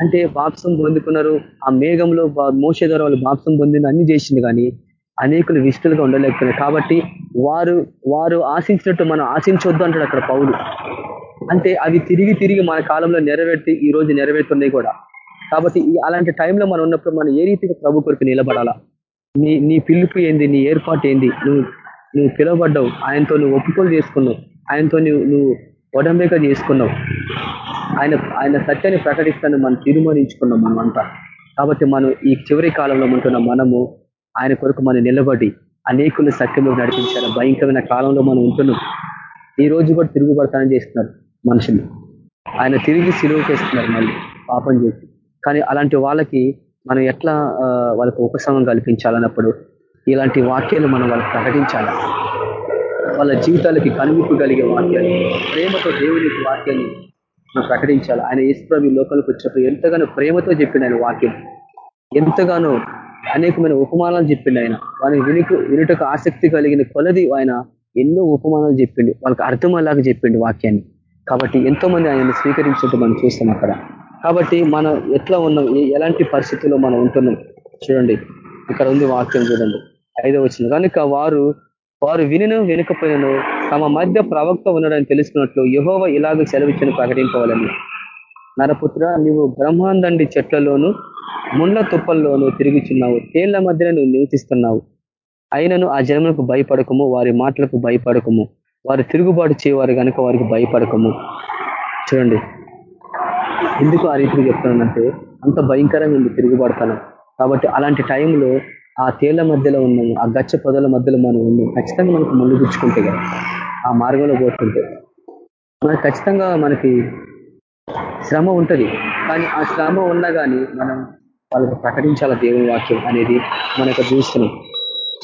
అంటే బాప్సం పొందుకున్నారు. ఆ మేఘంలో మోసే ద్వారా వాళ్ళు బాప్సం పొందిన అన్ని చేసింది కానీ అనేకులు ఇష్టలుగా ఉండలేకపోయినారు. కాబట్టి వారు వారు ఆశించినట్టు మనం ఆశించొద్దు అంటాడు అక్కడ పౌలు. అంటే అవి తిరిగి తిరిగి మన కాలంలో నెరవేర్తి ఈ రోజు నెరవేరుతున్నాయి కూడా. కాబట్టి అలాంటి టైంలో మనం ఉన్నప్పుడు మనం ఏ రీతిగా ప్రభు కొరకు నిలబడాలా? నీ నీ పిలుపు ఏంది? నీ ఏర్పాటు ఏంది? నువ్వు నువ్వు పిలువబడ్డావు. ఆయనతో నువ్వు ఒప్పుకోలు చేసుకున్నావు. ఆయనతో నువ్వు నువ్వు ఒడంబేక చేసుకున్నావు. ఆయన ఆయన సత్యాన్ని ప్రకటిస్తాను మనం తీర్మానించుకున్నాం మనం అంతా కాబట్టి మనం ఈ చివరి కాలంలో ఉంటున్న మనము ఆయన కొరకు మనం నిలబడి అనేకులు సత్యంలో నడిపించాలి. భయంకరమైన కాలంలో మనం ఉంటున్నాం. ఈ రోజు కూడా తిరుగుబడతానని చేస్తున్నారు మనుషులు. ఆయన తిరిగి సిలువు చేస్తున్నారు మళ్ళీ పాపం చేసి. కానీ అలాంటి వాళ్ళకి మనం ఎట్లా వాళ్ళకి ఉపశమనం కల్పించాలన్నప్పుడు ఇలాంటి వాక్యాలు మనం వాళ్ళకి ప్రకటించాలి? వాళ్ళ జీవితాలకి కనువిప్పు కలిగే వాక్యాలు ప్రేమతో దేవుని వాక్యాన్ని మనం ప్రకటించాలి ఆయన ఈశ్వరు లోకంలోకి వచ్చినప్పుడు ఎంతగానో ప్రేమతో చెప్పిండు ఆయన వాక్యం. ఎంతగానో అనేకమైన ఉపమానాలు చెప్పిండు ఆయన. వాళ్ళకి వినుకు వినుటకు ఆసక్తి కలిగిన కొలది ఆయన ఎన్నో ఉపమానాలు చెప్పిండు. వాళ్ళకి అర్థమయ్యేలాగా చెప్పిండు వాక్యాన్ని. కాబట్టి ఎంతో మంది ఆయనను స్వీకరించినట్టు మనం చూస్తాం అక్కడ. కాబట్టి మనం ఎట్లా ఉన్నాం? ఎలాంటి పరిస్థితుల్లో మనం ఉంటున్నాం? చూడండి. ఇక్కడ ఉంది వాక్యం చూడండి. ఐదో వచ్చిన కనుక వారు వారు వినిను వెనుకపోయినను తమ మధ్య ప్రవక్త ఉన్నాడని తెలుసుకున్నట్లు యహోవ ఇలాగ సెలవిచ్చను ప్రకటింపవాలని. నరపుత్ర నీవు బ్రహ్మాండండి చెట్లలోను ముండ్ల తుప్పల్లోనూ తిరుగుచున్నావు తేళ్ళ మధ్యన నువ్వు నివసిస్తున్నావు. అయినను ఆ జనములకు భయపడకము వారి మాటలకు భయపడకము వారు తిరుగుబాటు చేయవారు కనుక వారికి భయపడకము. చూడండి. ఎందుకు ఆ రీతికి చెప్తున్నానంటే అంత భయంకరంగా ఉంది తిరుగుబడతాను కాబట్టి అలాంటి టైంలో ఆ తేళ్ళ మధ్యలో ఉన్నాము ఆ గచ్చ పొదల మధ్యలో మనం ఉన్నాం ఖచ్చితంగా మనకు ముందు గుచ్చుకుంటే కదా ఆ మార్గంలో పోతుంటే. మనకు ఖచ్చితంగా మనకి శ్రమ ఉంటుంది. కానీ ఆ శ్రమ ఉన్నా కానీ మనం వాళ్ళకు ప్రకటించాల దేవుని వాక్యం అనేది మనకు చూస్తున్నాం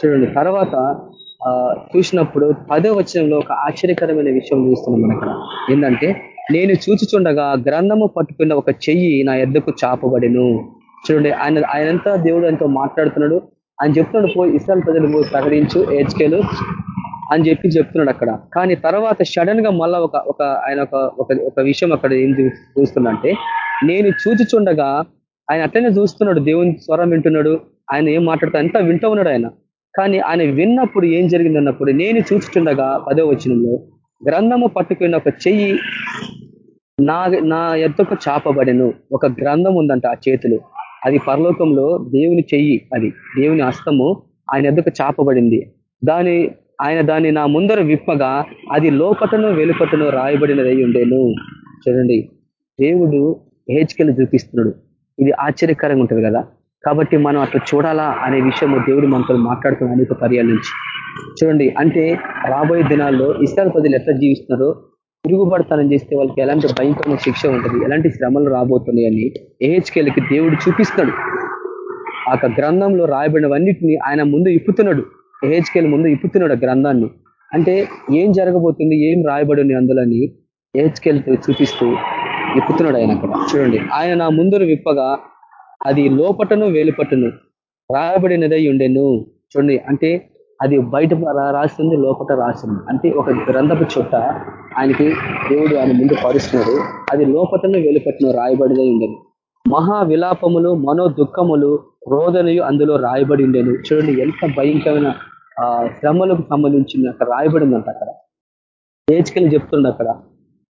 చూడండి తర్వాత చూసినప్పుడు పదో వచనంలో ఒక ఆశ్చర్యకరమైన విషయం చూస్తున్నాం మనకు ఏంటంటే నేను చూచుచుండగా గ్రంథము పట్టుకున్న ఒక చెయ్యి నా ఎద్దకు చాపబడిను. చూడండి ఆయన ఆయనంతా దేవుడు ఎంతో మాట్లాడుతున్నాడు. ఆయన చెప్తున్నాడు పోయి ఇస్రాయల్ ప్రజలు పోయి ప్రకటించు హెచ్కేలు అని చెప్పి చెప్తున్నాడు అక్కడ. కానీ తర్వాత సడన్గా మళ్ళా ఒక ఒక ఆయన ఒక ఒక విషయం అక్కడ ఏం చూస్తుందంటే నేను చూచుచుండగా ఆయన అట్లనే చూస్తున్నాడు దేవుని స్వరం వింటున్నాడు ఆయన ఏం మాట్లాడుతా అంతా వింటూ ఉన్నాడు ఆయన. కానీ ఆయన విన్నప్పుడు ఏం జరిగిందన్నప్పుడు నేను చూచుచుండగా పదో వచనంలో గ్రంథము పట్టుకున్న ఒక చెయ్యి నా నా ఎద్దకు చాపబడిను ఒక గ్రంథం ఉందంట ఆ చేతులు అది పరలోకంలో దేవుని చెయ్యి అది దేవుని హస్తము ఆయన ఎద్దకు చాపబడింది. దాని ఆయన దాన్ని నా ముందర విప్పగా అది లోపటను వెలుపటను రాయబడినది ఉండేను. చూడండి దేవుడు హేచ్కెళ్ళి చూపిస్తున్నాడు. ఇది ఆశ్చర్యకరంగా ఉంటుంది కదా? కాబట్టి మనం అట్లా చూడాలా అనే విషయము దేవుడు మనతో మాట్లాడుతున్న అనేక పర్యాల నుంచి. చూడండి అంటే రాబోయే దినాల్లో ఇస్రాయల్ ప్రజలు ఎట్లా జీవిస్తున్నారో తిరుగుబడతానని చేస్తే వాళ్ళకి ఎలాంటి భయంకరమైన శిక్ష ఉంటుంది ఎలాంటి శ్రమలు రాబోతున్నాయని ఏహెచ్కేలకి దేవుడు చూపిస్తాడు ఆ గ్రంథంలో రాయబడినవన్నిటిని ఆయన ముందు ఇప్పుతున్నాడు. ఏహెచ్కేల ముందు ఇప్పుతున్నాడు ఆ గ్రంథాన్ని. అంటే ఏం జరగబోతుంది ఏం రాయబడి అందులని ఏహెచ్కేల్ చూపిస్తూ ఇప్పుతున్నాడు ఆయన అక్కడ. చూడండి ఆయన నా ముందర విప్పగా అది లోపటను వేలుపట్టును రాయబడినదై ఉండెను. చూడండి అంటే అది బయట రాసింది లోపల రాసింది. అంటే ఒక గ్రంథపు చుట్ట ఆయనకి దేవుడు ఆయన ముందు పరుస్తున్నాడు. అది లోపలనే వెలుపట్టిన రాయబడిగా ఉండేది. మహా విలాపములు మనో దుఃఖములు రోదనయు అందులో రాయబడి ఉండేది. చూడండి ఎంత భయంకరమైన శ్రమలకు సంబంధించిన అక్కడ రాయబడిందంట అక్కడ. ఏజ్కెళ్ళి చెప్తుండ అక్కడ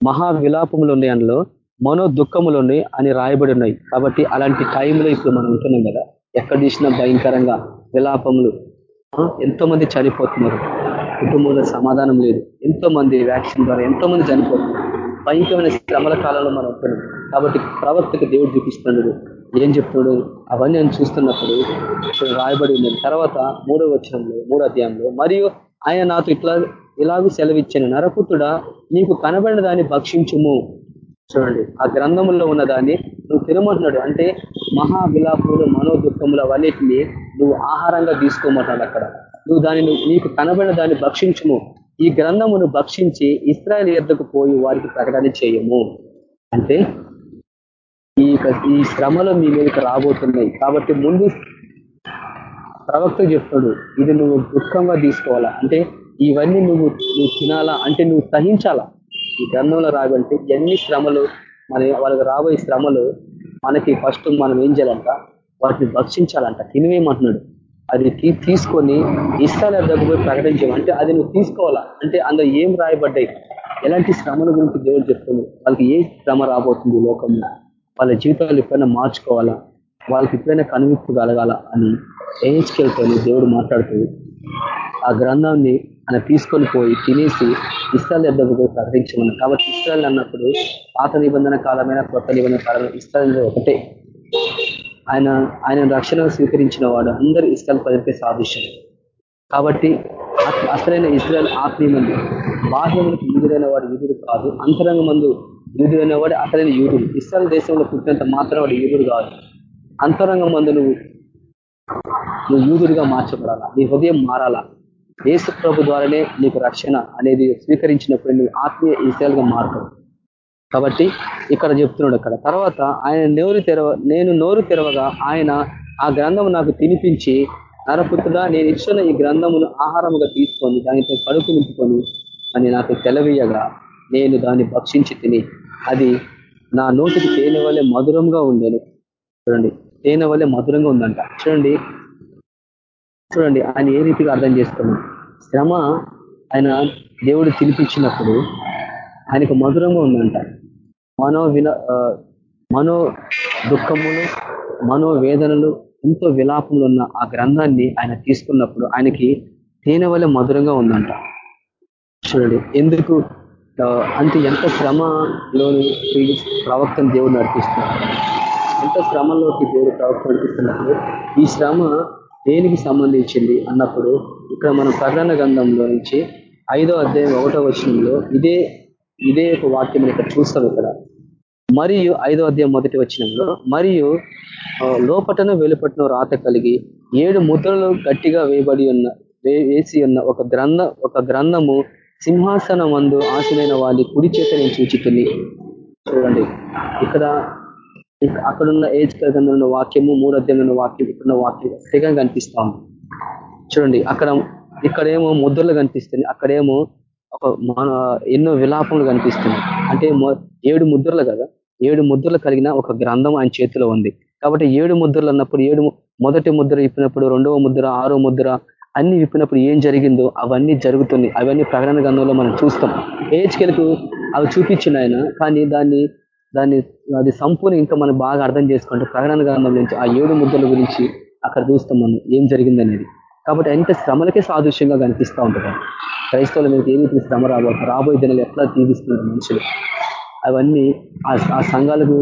మహా విలాపములు ఉన్నాయి అందులో మనో దుఃఖములు ఉన్నాయి అని రాయబడి ఉన్నాయి. కాబట్టి అలాంటి టైంలో ఇప్పుడు మనం ఉంటున్నాం కదా. ఎక్కడ చూసినా భయంకరంగా విలాపములు ఎంతో మంది చనిపోతున్నారు. కుటుంబంలో సమాధానం లేదు. ఎంతో మంది వ్యాక్సిన్ ద్వారా ఎంతో మంది చనిపోతున్నారు. భయంకరమైన శ్రమల కాలంలో మనం ఉంటున్నాం కాబట్టి ప్రవక్తకు దేవుడు చూపిస్తున్నాడు. ఏం చెప్తున్నాడు? అవన్నీ నేను చూస్తున్నప్పుడు ఇప్పుడు రాయబడి ఉంది. తర్వాత మూడో వచనంలో మూడో అధ్యాయంలో మరియు ఆయన నాతో ఇట్లా ఇలాగూ సెలవిచ్చాను. నరపుత్రుడా నీకు కనబడిన దాన్ని భక్షించుము. చూడండి ఆ గ్రంథంలో ఉన్న దాన్ని నువ్వు తినమంటున్నాడు. అంటే మహా విలాపములు మనోదుఖములు అవన్నిటిని నువ్వు ఆహారంగా తీసుకోమంటున్నాడు అక్కడ. నువ్వు దానిని నీకు కనబడిన దాన్ని భక్షించుము. ఈ గ్రంథమును భక్షించి ఇస్రాయల్ ఎద్దకు పోయి వారికి ప్రకటన చేయము. అంటే ఈ ఈ శ్రమలు మీ మీదకి రాబోతున్నాయి. కాబట్టి ముందు ప్రవక్త చెప్తాడు ఇది నువ్వు దుఃఖంగా తీసుకోవాలా? అంటే ఇవన్నీ నువ్వు నువ్వు తినాలా? అంటే నువ్వు సహించాలా? ఈ గ్రంథంలో రాబంటే ఎన్ని శ్రమలు మన వాళ్ళకి రాబోయే శ్రమలు మనకి ఫస్ట్ మనం ఏం చేయాలంట వాటిని భక్షించాలంట తినివేయమంటున్నాడు. అది తీసుకొని ఇష్టాల దగ్గర పోయి ప్రకటించాం అంటే అది నువ్వు తీసుకోవాలా? అంటే అందులో ఏం రాయబడ్డాయి? ఎలాంటి శ్రమల గురించి దేవుడు చెప్తుంది వాళ్ళకి ఏ శ్రమ రాబోతుంది లోకంలో? వాళ్ళ జీవితాలు ఎప్పుడైనా మార్చుకోవాలా? వాళ్ళకి ఎప్పుడైనా కనువిప్పు కలగాల? అని ఏహెచ్కెళ్తో దేవుడు మాట్లాడుతుంది ఆ గ్రంథాన్ని ఆయన తీసుకొని పోయి తినేసి ఇష్టాల దగ్గర పోయి ప్రకటించమని కాబట్టి ఇష్టాలు అన్నప్పుడు పాత నిబంధన కాలమైన కొత్త నిబంధన కాలమైన ఇష్టాలు ఒకటే. ఆయన ఆయన రక్షణ స్వీకరించిన వాడు. అందరు ఇస్రాయల్ ప్రజలకే సాదృశ్యం. కాబట్టి అసలైన ఇస్రాయల్ ఆత్మీయమంది బాహ్యములకు యూదుడైన వాడు యూదుడు కాదు అంతరంగ మందు యూదుడైన వాడు అసలైన యూదుడు. ఇస్రాయల్ దేశంలో పుట్టినంత మాత్రం వాడు యూదుడు కాదు. అంతరంగ మందు నువ్వు నువ్వు యూదుడిగా మార్చబడాలా? నీ హృదయం మారాలా? ఏసు ప్రభు ద్వారానే నీకు రక్షణ అనేది స్వీకరించినప్పుడు నువ్వు ఆత్మీయ ఇస్రాయల్గా మారుతావు. కాబట్టి ఇక్కడ చెప్తున్నాడు అక్కడ. తర్వాత ఆయన నోరు తెరవ నేను నోరు తెరవగా ఆయన ఆ గ్రంథం నాకు తినిపించి నరపుత్రుడా నేను ఇచ్చిన ఈ గ్రంథమును ఆహారముగా తీసుకొని దానితో కడుపు నింపుకొని అని నాకు తెలవీయగా నేను దాన్ని భక్షించి తిని అది నా నోటికి తేనె వల్లే మధురంగా ఉండేది. చూడండి తేనె వల్లే మధురంగా ఉందంట. చూడండి చూడండి ఆయన ఏ రీతిగా అర్థం చేసుకున్నాడు శ్రమ ఆయన దేవుడు తినిపించినప్పుడు ఆయనకు మధురంగా ఉందంట. మనో విన మనో దుఃఖములు మనోవేదనలు ఎంతో విలాపములు ఉన్న ఆ గ్రంథాన్ని ఆయన తీసుకున్నప్పుడు ఆయనకి తేనె వల్ల మధురంగా ఉందంట. చూడండి ఎందుకు? అంటే ఎంత శ్రమలోని ప్రవక్తను దేవుడు నడిపిస్తున్నారు ఎంత శ్రమలోకి దేవుడు ప్రవక్త నడిపిస్తున్నప్పుడు ఈ శ్రమ దేనికి సంబంధించింది అన్నప్పుడు ఇక్కడ మనం ప్రకటన గ్రంథంలో నుంచి ఐదో అధ్యాయం ఒకటో వచనంలో ఇదే ఇదే ఒక వాక్యం ఇక్కడ చూస్తాం ఇక్కడ. మరియు ఐదో అధ్యాయం మొదటి వచ్చినంలో మరియు లోపటను వెలుపటను రాత కలిగి ఏడు ముద్రలు గట్టిగా వేయబడి ఉన్న వేసి ఉన్న ఒక గ్రంథ ఒక గ్రంథము సింహాసనం మందు ఆశలైన వాళ్ళి కుడి చేత నేను చూచితుంది చూడండి. ఇక్కడ అక్కడున్న ఏజ్ గ్రంథంలో వాక్యము మూడు అధ్యాయంలో వాక్యం ఇక్కడున్న వాక్యం స్థిరంగా కనిపిస్తా చూడండి. అక్కడ ఇక్కడేమో ముద్రలు కనిపిస్తుంది అక్కడేమో ఒక మన ఎన్నో విలాపములు కనిపిస్తుంది అంటే ఏడు ముద్రలు కదా? ఏడు ముద్రలు కలిగిన ఒక గ్రంథం ఆయన చేతిలో ఉంది. కాబట్టి ఏడు ముద్రలు అన్నప్పుడు ఏడు మొదటి ముద్ర విప్పినప్పుడు రెండవ ముద్ర ఆరో ముద్ర అన్ని విప్పినప్పుడు ఏం జరిగిందో అవన్నీ జరుగుతుంది అవన్నీ ప్రకటన గ్రంథంలో మనం చూస్తాం. ఏజ్కెలకు అవి చూపించిన ఆయన. కానీ దాన్ని దాన్ని అది సంపూర్ణ ఇంకా మనం బాగా అర్థం చేసుకుంటే ప్రకటన గ్రంథం నుంచి ఆ ఏడు ముద్దల గురించి అక్కడ చూస్తాం మనం. ఏం జరిగిందనేది. కాబట్టి ఎంత శ్రమలకే సాదృశ్యంగా కనిపిస్తూ ఉంటుంది. క్రైస్తవుల మీద ఏ రీతి శ్రమ రాబోతుంది రాబోయే దినాలు ఎట్లా తీపిస్తున్నారు మనుషులు? అవన్నీ ఆ సంఘాలకు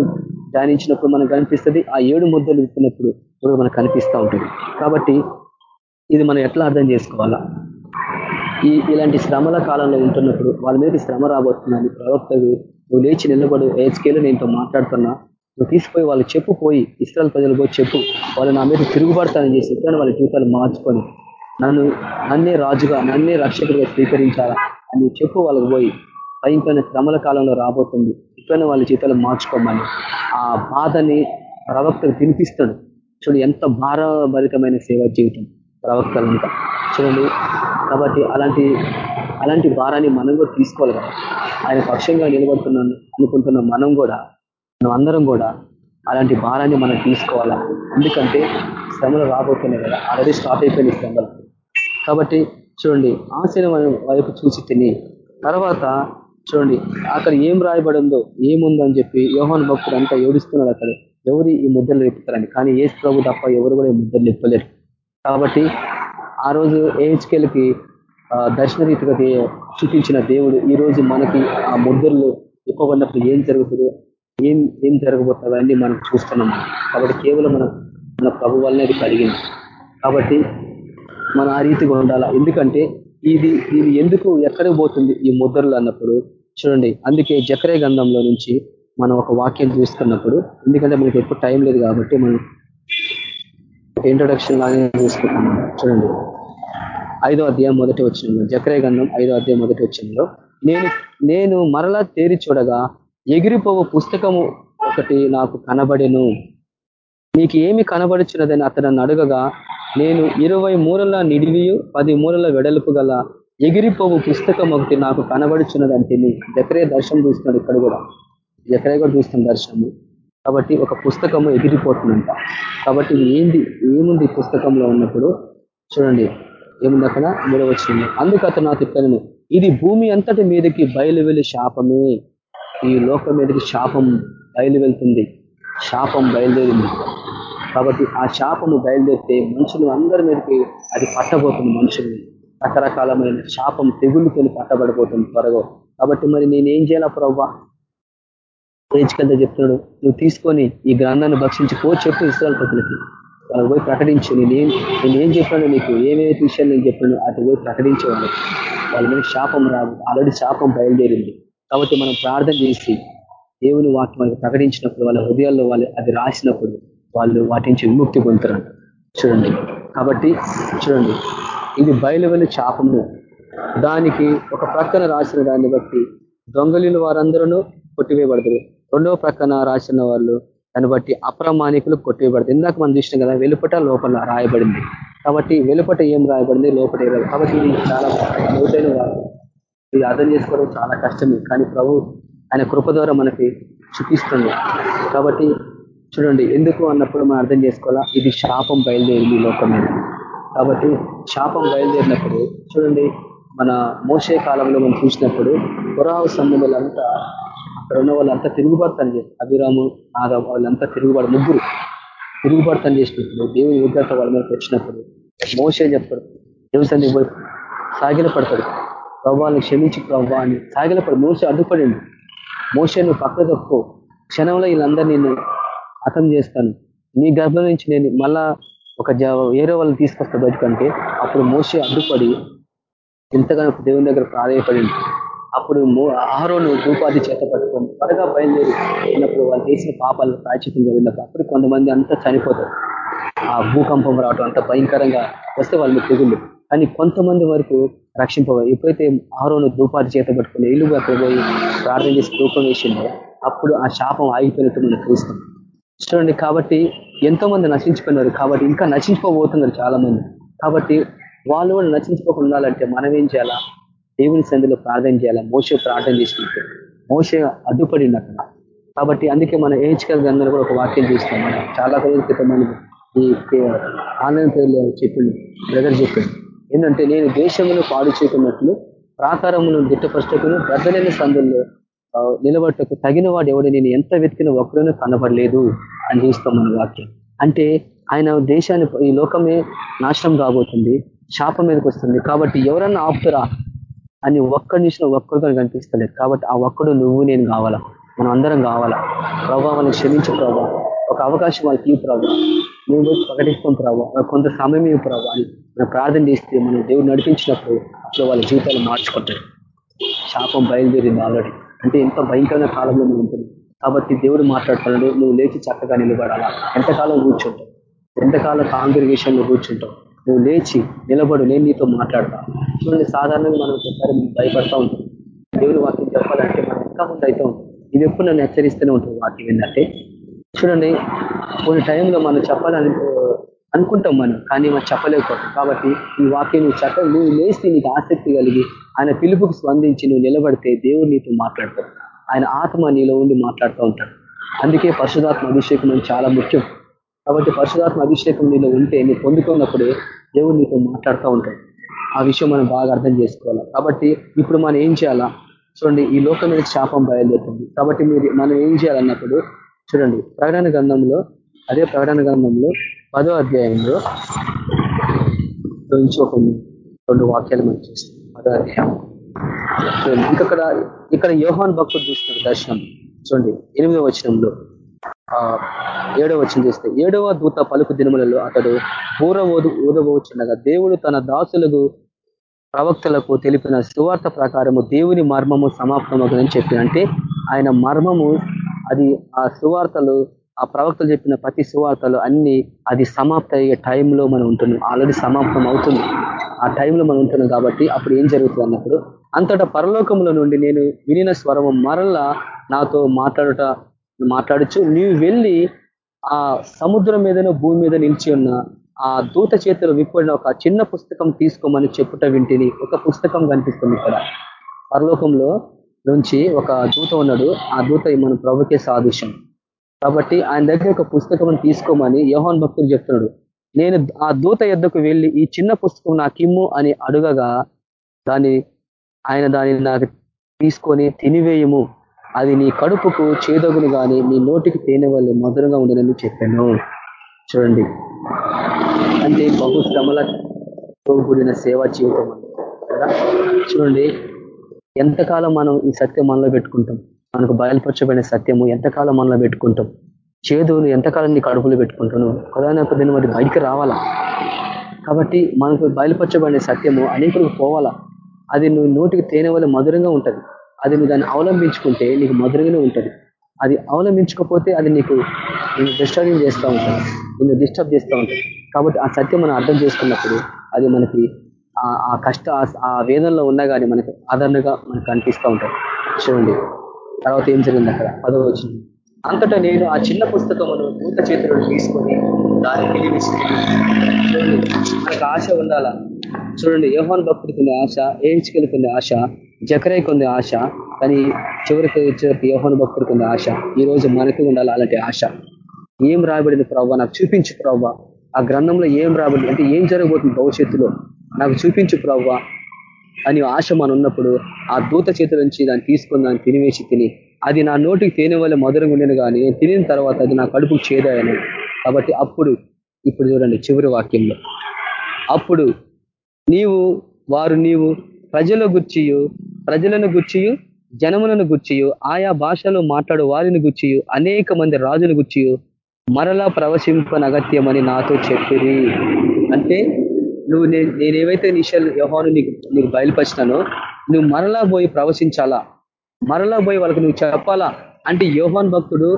ధ్యానించినప్పుడు మనకు కనిపిస్తుంది ఆ ఏడు ముద్దలు ఇస్తున్నప్పుడు కూడా మనకు కనిపిస్తూ ఉంటుంది. కాబట్టి ఇది మనం ఎట్లా అర్థం చేసుకోవాలా? ఈ ఇలాంటి శ్రమల కాలంలో ఉంటున్నప్పుడు వాళ్ళ మీద శ్రమ రాబోతుందని ప్రవక్తలు నువ్వు లేచి నిలబడు ఏజ్కేలో నేను మాట్లాడుతున్నా నువ్వు తీసుకుపోయి వాళ్ళు చెప్పు పోయి ఇస్రాయల్ ప్రజలు పోయి చెప్పు. వాళ్ళు నా మీద తిరుగుబడతానని చేసి ఎప్పుడైనా వాళ్ళ జీవితాలు మార్చుకొని నన్ను నన్నే రాజుగా నన్నే రక్షకుడిగా స్వీకరించాలా అని చెప్పు వాళ్ళకి పోయి. భయంకరమైన శ్రమల కాలంలో రాబోతుంది. ఇట్లనే వాళ్ళ జీవితాలు మార్చుకోమని. ఆ బాధని ప్రవక్తకు తినిపిస్తాడు. చూడు ఎంత భారభరితమైన సేవా జీవితం ప్రవక్తలంతా. చూడండి కాబట్టి అలాంటి అలాంటి భారాన్ని మనం కూడా తీసుకోవాలి కదా. ఆయన పక్షంగా నిలబడుతున్నాను అనుకుంటున్న మనం కూడా మనం అందరం కూడా అలాంటి భారాన్ని మనం తీసుకోవాలా? ఎందుకంటే శ్రమలు రాబోతున్నాయి కదా. ఆల్రెడీ స్టార్ట్ అయిపోయిన శ్రమలు. కాబట్టి చూడండి ఆశ్చర్యం వైపు చూసి తిని తర్వాత చూడండి అక్కడ ఏం రాయబడిందో ఏముందని చెప్పి యోహన్ భక్తుడు అంతా ఏడుస్తున్నాడు అక్కడ. ఎవరు ఈ ముద్దలు నిప్పుతారని కానీ ఏ ప్రభు తప్ప ఎవరు కూడా ఈ ముద్రలు నిప్పలేరు కాబట్టి ఆ రోజు ఏహెచ్కేలకి దర్శన రీతిగా చూపించిన దేవుడు ఈ రోజు మనకి ఆ ముద్రలు ఎక్కువ ఉన్నప్పుడు ఏం జరుగుతుందో? ఏం ఏం జరగబోతుందో మనం చూస్తున్నాం. కాబట్టి కేవలం మన మన ప్రభు వల్లనే అది కలిగింది. కాబట్టి మనం ఆ రీతిగా ఉండాలా? ఎందుకంటే ఇది ఇది ఎందుకు ఎక్కడికి పోతుంది? ఈ ముద్రలు అన్నప్పుడు చూడండి అందుకే జకరే గంధంలో నుంచి మనం ఒక వాక్యం చూసుకున్నప్పుడు ఎందుకంటే మనకి ఎక్కువ టైం లేదు కాబట్టి మనం ఇంట్రొడక్షన్ లాగా చూసుకుంటున్నాం. చూడండి. ఐదో అధ్యాయం మొదటి వచ్చిందో జకరే గంధం ఐదో అధ్యాయం మొదటి వచ్చిందో నేను నేను మరలా తేరి చూడగా ఎగిరిపోవు పుస్తకము ఒకటి నాకు కనబడెను. నీకు ఏమి కనబడుచున్నదని అతను అడగగా నేను ఇరవై మూరల నిడివియు పది మూరల వెడల్పు గల ఎగిరిపోవు పుస్తకం ఒకటి నాకు కనబడుచున్నది అంటే జకరే దర్శనం చూస్తున్నాడు ఇక్కడ కూడా. జకరే కూడా చూస్తాం దర్శనము. కాబట్టి ఒక పుస్తకము ఎగిరిపోతుందంట. కాబట్టి ఏంది ఏముంది పుస్తకంలో ఉన్నప్పుడు? చూడండి ఏముంది అక్కడ? మూడవచ్చింది అందుకు అతను నాకు ఇతను ఇది భూమి అంతటి మీదకి బయలువెళ్ళి శాపమే. ఈ లోకం మీదకి శాపం బయలు వెళ్తుంది శాపం బయలుదేరింది. కాబట్టి ఆ శాపము బయలుదేరితే మనుషులు అందరి మీదకి అది పట్టబోతుంది మనుషులు రకరకాలమైన శాపం తెగులుతో పట్టబడిపోతుంది త్వరగా. కాబట్టి మరి నేనేం చేయాలా ప్రవ్వా? పేజ్కెళ్తా చెప్తున్నాడు నువ్వు తీసుకొని ఈ గ్రంథాన్ని భక్షించి పో చెప్పు ఇస్రాయల్ ప్రజలకి. వాళ్ళకి పోయి ప్రకటించు. నేనేం నేనేం చెప్పాను నీకు? ఏమేమి విషయాలు నేను చెప్పాను? అటు పోయి ప్రకటించేవాళ్ళు వాళ్ళ మీద శాపం రాదు. ఆల్రెడీ శాపం బయలుదేరింది. కాబట్టి మనం ప్రార్థన చేసి దేవుని వాక్యం వాళ్ళకి ప్రకటించినప్పుడు వాళ్ళ హృదయాల్లో వాళ్ళు అది రాసినప్పుడు వాళ్ళు వాటి నుంచి విముక్తి పొందుతారు చూడండి. కాబట్టి చూడండి. ఇది బయలు చాపము. దానికి ఒక ప్రక్కన రాసిన దాన్ని బట్టి దొంగలిన వారందరూ కొట్టివేయబడతారు. రెండవ ప్రక్కన రాసిన వాళ్ళు దాన్ని బట్టి అప్రమాణికులు కొట్టివేయబడతారు. ఇందాక మనం చూసినాం కదా వెలుపట లోపల రాయబడింది. కాబట్టి వెలుపట ఏం రాయబడింది? లోపల ఏం కాబట్టి ఇది చాలా లోతైన వారు ఇది అర్థం చేసుకోవడం చాలా కష్టమే. కానీ ప్రభు ఆయన కృప ద్వారా మనకి చూపిస్తుంది. కాబట్టి చూడండి ఎందుకు అన్నప్పుడు మనం అర్థం చేసుకోవాలా? ఇది శాపం బయలుదేరింది లోకం మీద కాబట్టి శాపం బయలుదేరినప్పుడు చూడండి మన మోసే కాలంలో మనం చూసినప్పుడు పురావు సంబంధులంతా అక్కడ ఉన్న వాళ్ళంతా తిరుగుబడతాను చేసి అభిరాము నాగ వాళ్ళంతా తిరుగుబడి ముగ్గురు తిరుగుబడతాను చేసినప్పుడు దేవుని విగ్రహత వాళ్ళ మీద వచ్చినప్పుడు మోసే చెప్తాడు? దేవుని పోయి సాగిల పడతాడు ప్రభావాన్ని క్షమించి ప్రభావ అని సాగిలపడి మోస అడ్డుపడిండు. మోసను పక్క తక్కువ క్షణంలో వీళ్ళందరినీ నేను అర్థం చేస్తాను. నీ గర్భం నుంచి నేను మళ్ళా ఒక వేరే వాళ్ళని తీసుకొస్తా బయటకంటే అప్పుడు మోస అడ్డుపడి ఎంతగానో దేవుని దగ్గర ప్రాధాయపడింది అప్పుడు ఆహారం దూపాది చేత పట్టుకొని త్వరగా బయలుదేరి ఉన్నప్పుడు వాళ్ళు చేసిన పాపాలు ప్రాచితం జరిగినప్పుడు అప్పుడు కొంతమంది అంతా చనిపోతారు. ఆ భూకంపం రావడం అంత భయంకరంగా వస్తే వాళ్ళు తెగుళ్ళు. కానీ కొంతమంది వరకు రక్షింపవ ఎప్పుడైతే ఆరోను ధూపాది చేత పట్టుకుని ఇల్లు పోయి ప్రార్థన చేసి ధూపం వేసిందో అప్పుడు ఆ శాపం ఆగిపోయినట్టు మనం చూస్తాం చూడండి కాబట్టి ఎంతో మంది నశించిపోయినారు కాబట్టి ఇంకా నశించుకోబోతున్నారు చాలా మంది కాబట్టి వాళ్ళు కూడా నశించుకోకుండా ఉండాలంటే మనం ఏం చేయాలా? దేవుని సంధిలో ప్రార్థన చేయాలా? మోసే ప్రార్థన చేసినట్టు మోసే అడ్డుపడింది అక్కడ కాబట్టి అందుకే మన ఏహెచ్కల్ గ్రంథంలో కూడా ఒక వాక్యం చూస్తాం. మనం చాలా రోజుల క్రితం ఈ ఆన్లైన్ పేరులో చెప్పింది బ్రదర్ చెప్పింది ఏంటంటే నేను దేశమును పాడు చేయకున్నట్లు ప్రాకారమును గిట్టపరచకును పెద్దలైన సందుల్లో నిలబట్టకు తగిన వాడు ఎవడు? నేను ఎంత వెతికిన ఒక్కడనే కనబడలేదు అని చూస్తాం మన వాక్యం. అంటే ఆయన దేశాన్ని ఈ లోకమే నాశనం కాబోతుంది శాపం మీదకి వస్తుంది. కాబట్టి ఎవరన్నా ఆపుతారా? అని ఒక్కడి చూసిన ఒక్కడుగా కనిపిస్తలేదు. కాబట్టి ఆ ఒక్కడు నువ్వు నేను కావాలా? మనం అందరం కావాలా? ప్రభావాన్ని క్షమించు ప్రభావ ఒక అవకాశం వాళ్ళకి ఈ ప్రభావ నువ్వు ప్రకటిస్తాం ప్రభావ కొంత సమయం ఇవ్వు ప్రభావ మనం ప్రార్థన చేస్తే మనం దేవుడు నడిపించినప్పుడు అప్పుడు వాళ్ళ జీవితాలు మార్చుకుంటారు శాపం బయలుదేరింది ఆల్రెడీ అంటే ఎంత భయంకరమైన కాలంలో ఉంటుంది కాబట్టి దేవుడు మాట్లాడుతున్నాడు నువ్వు లేచి చక్కగా నిలబడాలా? ఎంతకాలం కూర్చుంటావు? ఎంతకాలం కాంగ్రిగేషన్లో కూర్చుంటావు? నువ్వు లేచి నిలబడు నేను నీతో మాట్లాడతా. చూడండి సాధారణంగా మనం ఒకసారి భయపడతా ఉంటాం. దేవుడు వాక్యం చెప్పాలంటే మనం ఇంకా ముందు అయితే ఉంటాం. ఇది ఎప్పుడు నన్ను హెచ్చరిస్తూనే ఉంటుంది వాక్యం ఏంటంటే చూడండి కొన్ని టైంలో మనం చెప్పాలని అనుకుంటాం మనం కానీ మనం చెప్పలేకపోతాం. కాబట్టి ఈ వాక్యం నువ్వు చక్క నువ్వు లేస్తే నీకు ఆసక్తి కలిగి ఆయన పిలుపుకు స్పందించి నువ్వు నిలబడితే దేవుడు నీతో మాట్లాడతాడు. ఆయన ఆత్మ నీలో ఉండి మాట్లాడుతూ ఉంటాడు. అందుకే పరిశుధాత్మ అభిషేకం చాలా ముఖ్యం. కాబట్టి పరిశుధాత్మ అభిషేకం నీలో ఉంటే నువ్వు పొందుకున్నప్పుడే దేవుడు నీతో మాట్లాడుతూ ఉంటాడు. ఆ విషయం మనం బాగా అర్థం చేసుకోవాలి. కాబట్టి ఇప్పుడు మనం ఏం చేయాలా? చూడండి ఈ లోకం మీద శాపం బయలుదేరుతుంది. కాబట్టి మీరు మనం ఏం చేయాలన్నప్పుడు చూడండి ప్రకటన గ్రంథంలో అదే ప్రకటన గ్రంథంలో పదో అధ్యాయంలో నుంచి ఒక రెండు వాక్యాలు మనం చూస్తాం పదో అధ్యాయం. ఇంకక్కడ ఇక్కడ యోహాన్ భక్తుడు చూస్తున్నాడు దర్శనం. చూడండి ఎనిమిదవ వచనంలో. ఆ ఏడవ వచనం చూస్తే ఏడవ దూత పలుకు దినములలో అతడు పూర్వ ఓదు ఊదబోచుండగా దేవుడు తన దాసులకు ప్రవక్తలకు తెలిపిన సువార్త ప్రకారము దేవుని మర్మము సమాప్తమగునని చెప్పిన అంటే ఆయన మర్మము అది ఆ సువార్తలు ఆ ప్రవక్తలు చెప్పిన ప్రతి సువార్తలు అన్ని అది సమాప్త అయ్యే టైంలో మనం ఉంటున్నాం. ఆల్రెడీ సమాప్తం అవుతుంది. ఆ టైంలో మనం ఉంటున్నాం కాబట్టి అప్పుడు ఏం జరుగుతుంది అన్నప్పుడు అంతటా పరలోకంలో నుండి నేను వినిన స్వరము మరలా నాతో మాట్లాడుట మాట్లాడచ్చు నీవు వెళ్ళి ఆ సముద్రం మీదనో భూమి మీద నిలిచి ఉన్న ఆ దూత చేతులు విప్పడిన ఒక చిన్న పుస్తకం తీసుకోమని చెప్పుట వింటిని. ఒక పుస్తకం కనిపిస్తుంది ఇక్కడ. పరలోకంలో నుంచి ఒక దూత ఉన్నాడు. ఆ దూత మన ప్రభుకే సాదృశ్యం. కాబట్టి ఆయన దగ్గర ఒక పుస్తకం తీసుకోమని యోహాన్ భక్తులు చెప్తున్నాడు. నేను ఆ దూత ఎద్దకు వెళ్ళి ఈ చిన్న పుస్తకం నాకిమ్ము అని అడుగగా దాన్ని ఆయన దానిని నాకు తీసుకొని తినివేయము. అది నీ కడుపుకు చేదగును కానీ నీ నోటికి తేనె వల్ల మధురంగా ఉండదని చెప్పాను. చూడండి. అంటే బహు కూడిన సేవా జీవితం కదా? చూడండి. ఎంతకాలం మనం ఈ సత్యం మనలో పెట్టుకుంటాం? మనకు బయలుపరచబడిన సత్యము ఎంతకాలం మనలో పెట్టుకుంటాం? చేదును ఎంతకాలం నీ కడుపులో పెట్టుకుంటాను ఒకదాని ఒక దినం అది బయటికి రావాలా? కాబట్టి మనకు బయలుపరచబడిన సత్యము అనేకులకు పోవాలా? అది నువ్వు నోటికి తేనె వల్ల మధురంగా ఉంటుంది. అది నువ్వు దాన్ని అవలంబించుకుంటే నీకు మధురంగానే ఉంటుంది. అది అవలంబించకపోతే అది నీకు నేను డిస్టర్బింగ్ చేస్తూ ఉంటుంది. నిన్ను డిస్టర్బ్ చేస్తూ ఉంటుంది. కాబట్టి ఆ సత్యం మనం అర్థం చేసుకున్నప్పుడు అది మనకి ఆ కష్ట ఆ వేదనలో ఉన్నా కానీ మనకి ఆదరణగా మనకు కనిపిస్తూ ఉంటుంది చూడండి. తర్వాత ఏం జరిగింది అక్కడ? పదవ వచ్చింది అంతటా నేను ఆ చిన్న పుస్తకమును దూత చేతులను తీసుకొని దాన్ని చూడండి. మనకు ఆశ ఉండాలా? చూడండి. యోహాన్ భక్తుడికి ఉంది ఆశ ఏహెచ్కెళ్ళకి ఉంది ఆశ జకరేకి ఉంది ఆశ కానీ చివరికి చివరికి యోహాన్ భక్తుడికి ఉంది ఆశ. ఈ రోజు మనకి ఉండాలి అలాంటి ఆశ? ఏం రాబడింది ప్రభావ నాకు చూపించు ప్రభావ ఆ గ్రంథంలో ఏం రాబడింది అంటే ఏం జరగబోతుంది భవిష్యత్తులో? నాకు చూపించు ప్రవ్వ అని ఆశ మన ఉన్నప్పుడు ఆ దూత చేతి నుంచి దాన్ని తీసుకుని దాన్ని తినివేసి తిని అది నా నోటికి తేనె వల్ల మధురంగా ఉండేను కానీ నేను తినిన తర్వాత అది నా కడుపుకు చేదాయను కాబట్టి అప్పుడు ఇప్పుడు చూడండి చివరి వాక్యంలో. అప్పుడు నీవు వారు నీవు ప్రజల గుర్చియు ప్రజలను గుర్చియు జనములను గుర్చియు ఆయా భాషలో మాట్లాడు వారిని గుర్చియు అనేక మంది రాజులు గుర్చియు మరలా ప్రవశింపనగత్యమని నాతో చెప్పిరి. అంటే నువ్వు నేనేవైతే నిషాలు యోహాను నీకు నీకు బయలుపరిచినానో నువ్వు మరలా పోయి ప్రవశించాలా మరలా పోయి వాళ్ళకి నువ్వు చెప్పాలా? అంటే యోహాన్ భక్తుడు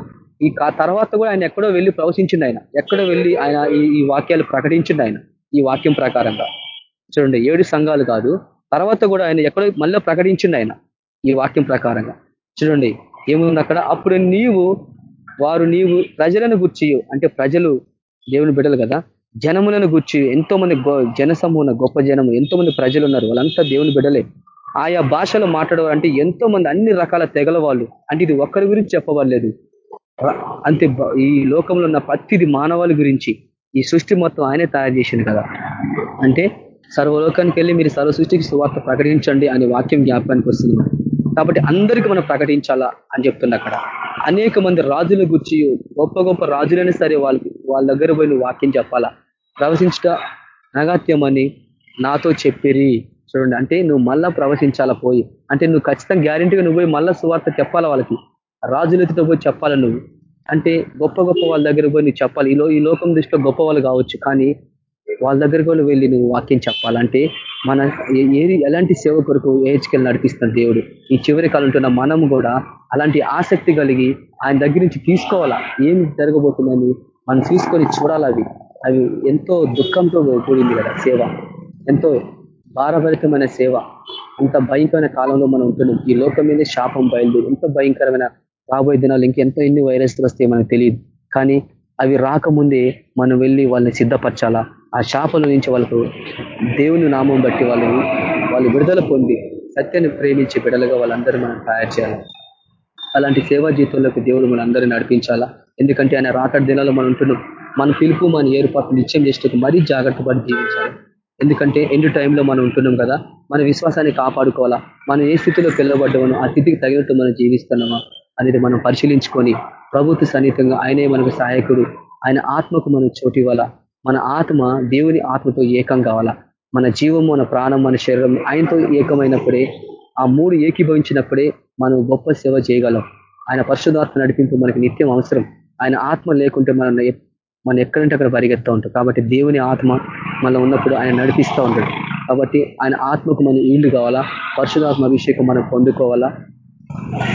ఈ తర్వాత కూడా ఆయన ఎక్కడో వెళ్ళి ప్రవశించిండు ఆయన. ఎక్కడో వెళ్ళి ఆయన ఈ వాక్యాలు ప్రకటించిండు ఆయన ఈ వాక్యం ప్రకారంగా. చూడండి ఏడు సంఘాలు కాదు తర్వాత కూడా ఆయన ఎక్కడో మళ్ళీ ప్రకటించిండు ఆయన ఈ వాక్యం ప్రకారంగా. చూడండి ఏముంది అక్కడ? అప్పుడు నీవు వారు నీవు ప్రజలను గుర్చియు. అంటే ప్రజలు దేవుని బిడ్డలు కదా? జనములను గుర్చి ఎంతో మంది జనసమూహన గొప్ప జనము ఎంతో మంది ప్రజలు ఉన్నారు వాళ్ళంతా దేవుని బిడ్డలే. ఆయా భాషలు మాట్లాడేవారు అంటే ఎంతో మంది అన్ని రకాల తెగల వాళ్ళు. అంటే ఇది ఒక్కరి గురించి చెప్పవలేదు అంతే ఈ లోకంలో ఉన్న ప్రతిది మానవాళి గురించి. ఈ సృష్టి మొత్తం ఆయనే తయారు చేసింది కదా. అంటే సర్వలోకానికి వెళ్ళి మీరు సర్వ సృష్టికి సువార్త ప్రకటించండి అనే వాక్యం జ్ఞాపకానికి వస్తుంది. కాబట్టి అందరికీ మనం ప్రకటించాలా అని చెప్తుంది అక్కడ. అనేక మంది రాజుల గుర్చి గొప్ప గొప్ప రాజులైనా సరే వాళ్ళకి వాళ్ళ దగ్గర పోయి నువ్వు వాక్యం చెప్పాలా? ప్రవశించట నగాత్యం అని నాతో చెప్పిరి. చూడండి అంటే నువ్వు మళ్ళా ప్రవశించాలా పోయి? అంటే నువ్వు ఖచ్చితంగా గ్యారెంటీగా నువ్వు పోయి మళ్ళా సువార్త చెప్పాలా వాళ్ళకి? రాజులతో పోయి చెప్పాలా నువ్వు? అంటే గొప్ప గొప్ప వాళ్ళ దగ్గర పోయి నువ్వు చెప్పాలి. ఈ ఈ లోకం దృష్టిలో గొప్ప వాళ్ళు కావచ్చు కానీ వాళ్ళ దగ్గర కూడా వెళ్ళి నువ్వు వాక్యం చెప్పాలంటే మన ఏది ఎలాంటి సేవ కొరకు ఏహెచ్కెళ్ళి నడిపిస్తున్న దేవుడు? ఈ చివరి కాలం మనం కూడా అలాంటి ఆసక్తి కలిగి ఆయన దగ్గర నుంచి తీసుకోవాలా? ఏం జరగబోతుందని మనం తీసుకొని చూడాలి అవి. అవి ఎంతో దుఃఖంతో కూడింది కదా సేవ. ఎంతో భారభరితమైన సేవ. అంత భయంకరమైన కాలంలో మనం ఉంటున్నాం. ఈ లోకం మీద శాపం బయలుదేరి ఎంతో భయంకరమైన రాబోయే దినాలు ఇంకెంతో ఎన్ని వైరస్లు వస్తాయి మనకు తెలియదు. కానీ అవి రాకముందే మనం వెళ్ళి వాళ్ళని సిద్ధపరచాలా? ఆ శాపల నుంచి వాళ్ళకు దేవుని నామం బట్టి వాళ్ళని వాళ్ళు విడుదల పొంది సత్యాన్ని ప్రేమించి బిడలుగా వాళ్ళందరూ మనం తయారు చేయాలి? అలాంటి సేవా జీవితంలోకి దేవుడు మన అందరినీ నడిపించాలా? ఎందుకంటే ఆయన రాకడ దినాలు మనం ఉంటున్నాం. మన పిలుపు మన ఏర్పాటు నిత్యం చేసేందుకు మరీ జాగ్రత్త పడి జీవించాలి. ఎందుకంటే ఎండ్ టైంలో మనం ఉంటున్నాం కదా మన విశ్వాసాన్ని కాపాడుకోవాలా మనం ఏ స్థితిలో పిల్లబడ్డామో ఆ స్థితికి తగినట్టు మనం జీవిస్తున్నామా అనేది మనం పరిశీలించుకొని ప్రభుత్వ సన్నిహితంగా ఆయనే మనకు సహాయకుడు. ఆయన ఆత్మకు మనం చోటు మన ఆత్మ దేవుని ఆత్మతో ఏకం కావాలా? మన జీవం మన ప్రాణం మన శరీరం ఆయనతో ఏకమైనప్పుడే ఆ మూడు ఏకీభవించినప్పుడే మనం గొప్ప సేవ చేయగలం. ఆయన పరిశుధాత్మ నడిపింపు మనకి నిత్యం అవసరం. ఆయన ఆత్మ లేకుంటే మనం మనం ఎక్కడంటే అక్కడ పరిగెత్తా ఉంటాం. కాబట్టి దేవుని ఆత్మ మనం ఉన్నప్పుడు ఆయన నడిపిస్తూ ఉంటాడు. కాబట్టి ఆయన ఆత్మకు మనం ఈళ్ళు కావాలా? పరిశుధాత్మ అభిషేకం మనం పొందుకోవాలా?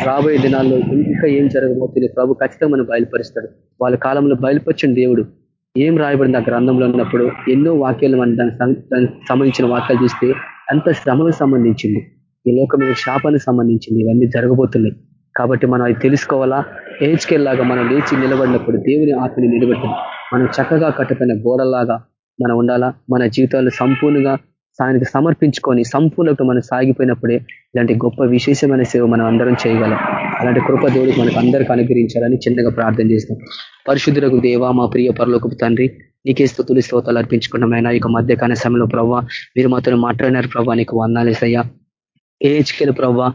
రాబోయే దినాల్లో ఇంకా ఏం జరగబోతుంది ప్రభు ఖచ్చితంగా మనం బయలుపరుస్తాడు. వాళ్ళ కాలంలో బయలుపరిచిన దేవుడు ఏం రాయబడింది ఆ గ్రంథంలో ఉన్నప్పుడు? ఎన్నో వాక్యాలు మనం దానికి సంబంధించిన వాక్యాలు చూస్తే అంత శ్రమకు సంబంధించింది. ఈ లోకం మీద శాపానికి సంబంధించింది. ఇవన్నీ జరగబోతున్నాయి. కాబట్టి మనం అది తెలుసుకోవాలా? ఏజ్కెళ్ళలాగా మనం లేచి నిలబడినప్పుడు దేవుని ఆత్మని నిలబెట్టాలి. మనం చక్కగా కట్టుకున్న గోడలాగా మనం ఉండాలా? మన జీవితాలు సంపూర్ణంగా ఆయనకు సమర్పించుకొని సంపూర్ణకు మనం సాగిపోయినప్పుడే ఇలాంటి గొప్ప విశేషమైన సేవ మనం అందరం చేయగలం. అలాంటి కృప దేవుడికి మనకు అందరికీ అనుగ్రహించాలని చిన్నగా ప్రార్థన చేస్తాం. పరిశుద్ధులకు దేవా మా ప్రియ పరలోకపు తండ్రి నీకే స్థుతులు స్తోతాలు అర్పించుకున్నాం. ఆయన ఈ మధ్యకాల సమయంలో ప్రవ్వా మీరు మాతో మాట్లాడినారు ప్రభావ నీకు వందాలేసయ్యా ఏహెచ్కేలు ప్రవ్వా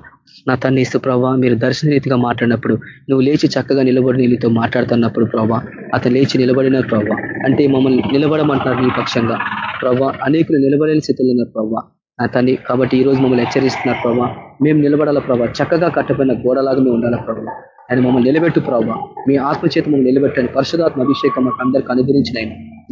నా తన్ని ఇస్తూ ప్రభా మీరు దర్శన రీతిగా మాట్లాడినప్పుడు నువ్వు లేచి చక్కగా నిలబడి నీళ్ళతో మాట్లాడుతున్నప్పుడు ప్రభావ అతను లేచి నిలబడిన ప్రభా అంటే మమ్మల్ని నిలబడమంటున్నారు నీ పక్షంగా. ప్రభావ అనేకులు నిలబడేని స్థితిలో ఉన్నారు ప్రభా నా తన్ని కాబట్టి ఈ రోజు మమ్మల్ని హెచ్చరిస్తున్నారు ప్రభావ మేము నిలబడాల ప్రభా చక్కగా కట్టబడిన గోడలాగా మేము ఉండాలా ప్రభావ ఆయన మమ్మల్ని నిలబెట్టు ప్రభావ మీ ఆత్మచేత మమ్మల్ని నిలబెట్టండి. పరిశుధాత్మ అభిషేకం మాకు అందరికీ అనుగ్రహించిన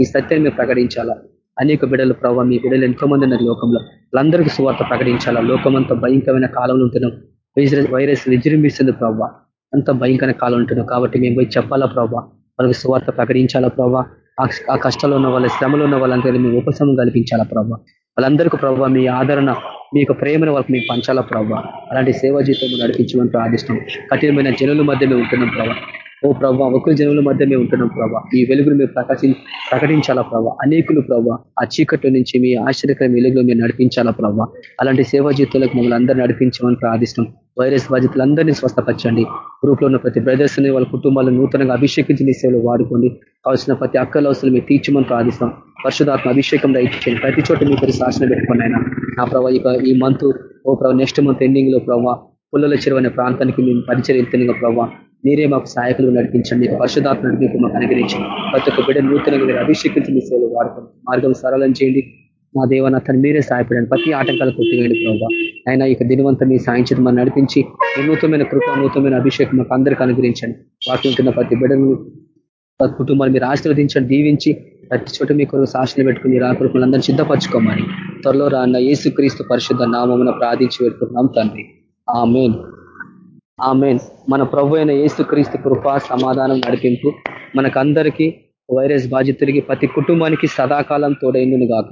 ఈ సత్యాన్ని మేము ప్రకటించాలా? అనేక బిడలు ప్రభావ మీ బిడలు ఎంతో మంది ఉన్నారు లోకంలో. వాళ్ళందరికీ సువార్త ప్రకటించాలా? లోకమంతా భయంకరమైన కాలంలో ఉంటున్నాం. వైరస్ విజృంభిస్తుంది ప్రభావ అంత భయంకర కాలం ఉంటున్నాం కాబట్టి మేము పోయి చెప్పాలా ప్రభావ వాళ్ళకి సువార్త ప్రకటించాలా ప్రభావ ఆ కష్టాలు ఉన్న వాళ్ళ శ్రమలు ఉన్న వాళ్ళందరినీ మేము ఉపశమం కల్పించాలా ప్రభావ వాళ్ళందరికీ ప్రభావ మీ ఆదరణ మీ యొక్క ప్రేమను వాళ్ళకి మేము పంచాలా ప్రభావ అలాంటి సేవా జీవితం నడిపించమని ప్రార్థిస్తాం కఠినమైన జనుల మధ్య మేము ఉంటున్నాం ప్రభావ ఓ ప్రభావ ఒకరి జనుల మధ్య మేము ఉంటున్నాం ప్రభావ ఈ వెలుగును మేము ప్రకాశి ప్రకటించాలా ప్రభావ అనేకులు ప్రభావ ఆ చీకట్టు నుంచి మీ ఆశ్చర్యకరం వెలుగులో మీరు నడిపించాలా ప్రభావ అలాంటి సేవా జీవితాలకు మమ్మల్ని అందరూ నడిపించమని ప్రార్థిస్తాం వైరస్ బాధితులందరినీ స్వస్థపరచండి. గ్రూప్లో ఉన్న ప్రతి బ్రదర్స్ని వాళ్ళ కుటుంబాలను నూతనంగా అభిషేకించి మీ సేవలు వాడుకోండి. కావాల్సిన ప్రతి అక్కల అవసరం మీరు తీర్చమని ప్రార్థిస్తాం పరిశుధాత్మ అభిషేకం దయచేయండి. ప్రతి చోట మీ పేరు శాసన పెట్టుకుని నా ప్రభావ ఇక ఈ మంత్ ఓ ప్రభావ నెక్స్ట్ మంత్ ఎండింగ్లో ప్రభావ పుల్లల చెరువు ప్రాంతానికి మేము పరిచయం ప్రభావ మీరే మాకు సహాయకులు నడిపించండి పరిశుధాత్మ నడిపింపు మాకు అనుగ్రహించండి. ప్రతి ఒక్క బిడ్డ నూతనంగా మీరు అభిషేకించి మీ సేవలు వాడుకోండి. మార్గం సరళం చేయండి. మా దేవన అతను మీరే సహాయపడండి. ప్రతి ఆటంకాలు కొట్టివేయండి ప్రభావ ఆయన ఇక దినవంతం మీ సాయించడం మనం నడిపించి నూతనమైన కృప నూతనమైన అభిషేకం మాకు అందరికీ అనుగ్రహించండి. వాకి ప్రతి బిడ్డను కుటుంబాన్ని మీరు ఆశీర్వదించండి దీవించి ప్రతి చోట మీ కొరకు సాక్షులు పెట్టుకుని మీరు ఆ అందరినీ సిద్ధపరచుకోమని త్వరలో రాన్న యేసు క్రీస్తు పరిశుద్ధ నామమున ప్రార్థించి పెట్టుకున్నాం తండ్రి. ఆ మెయిన్ ఆ మెయిన్ మన ప్రభు అయిన యేసు క్రీస్తు కృప సమాధానం నడిపింపు మనకందరికీ వైరస్ బాధితులకి ప్రతి కుటుంబానికి సదాకాలం తోడైందును గాక.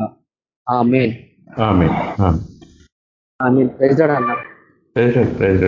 ఆ మెయిన్ ఆమె ప్రైజ్ అన్న. Praise praise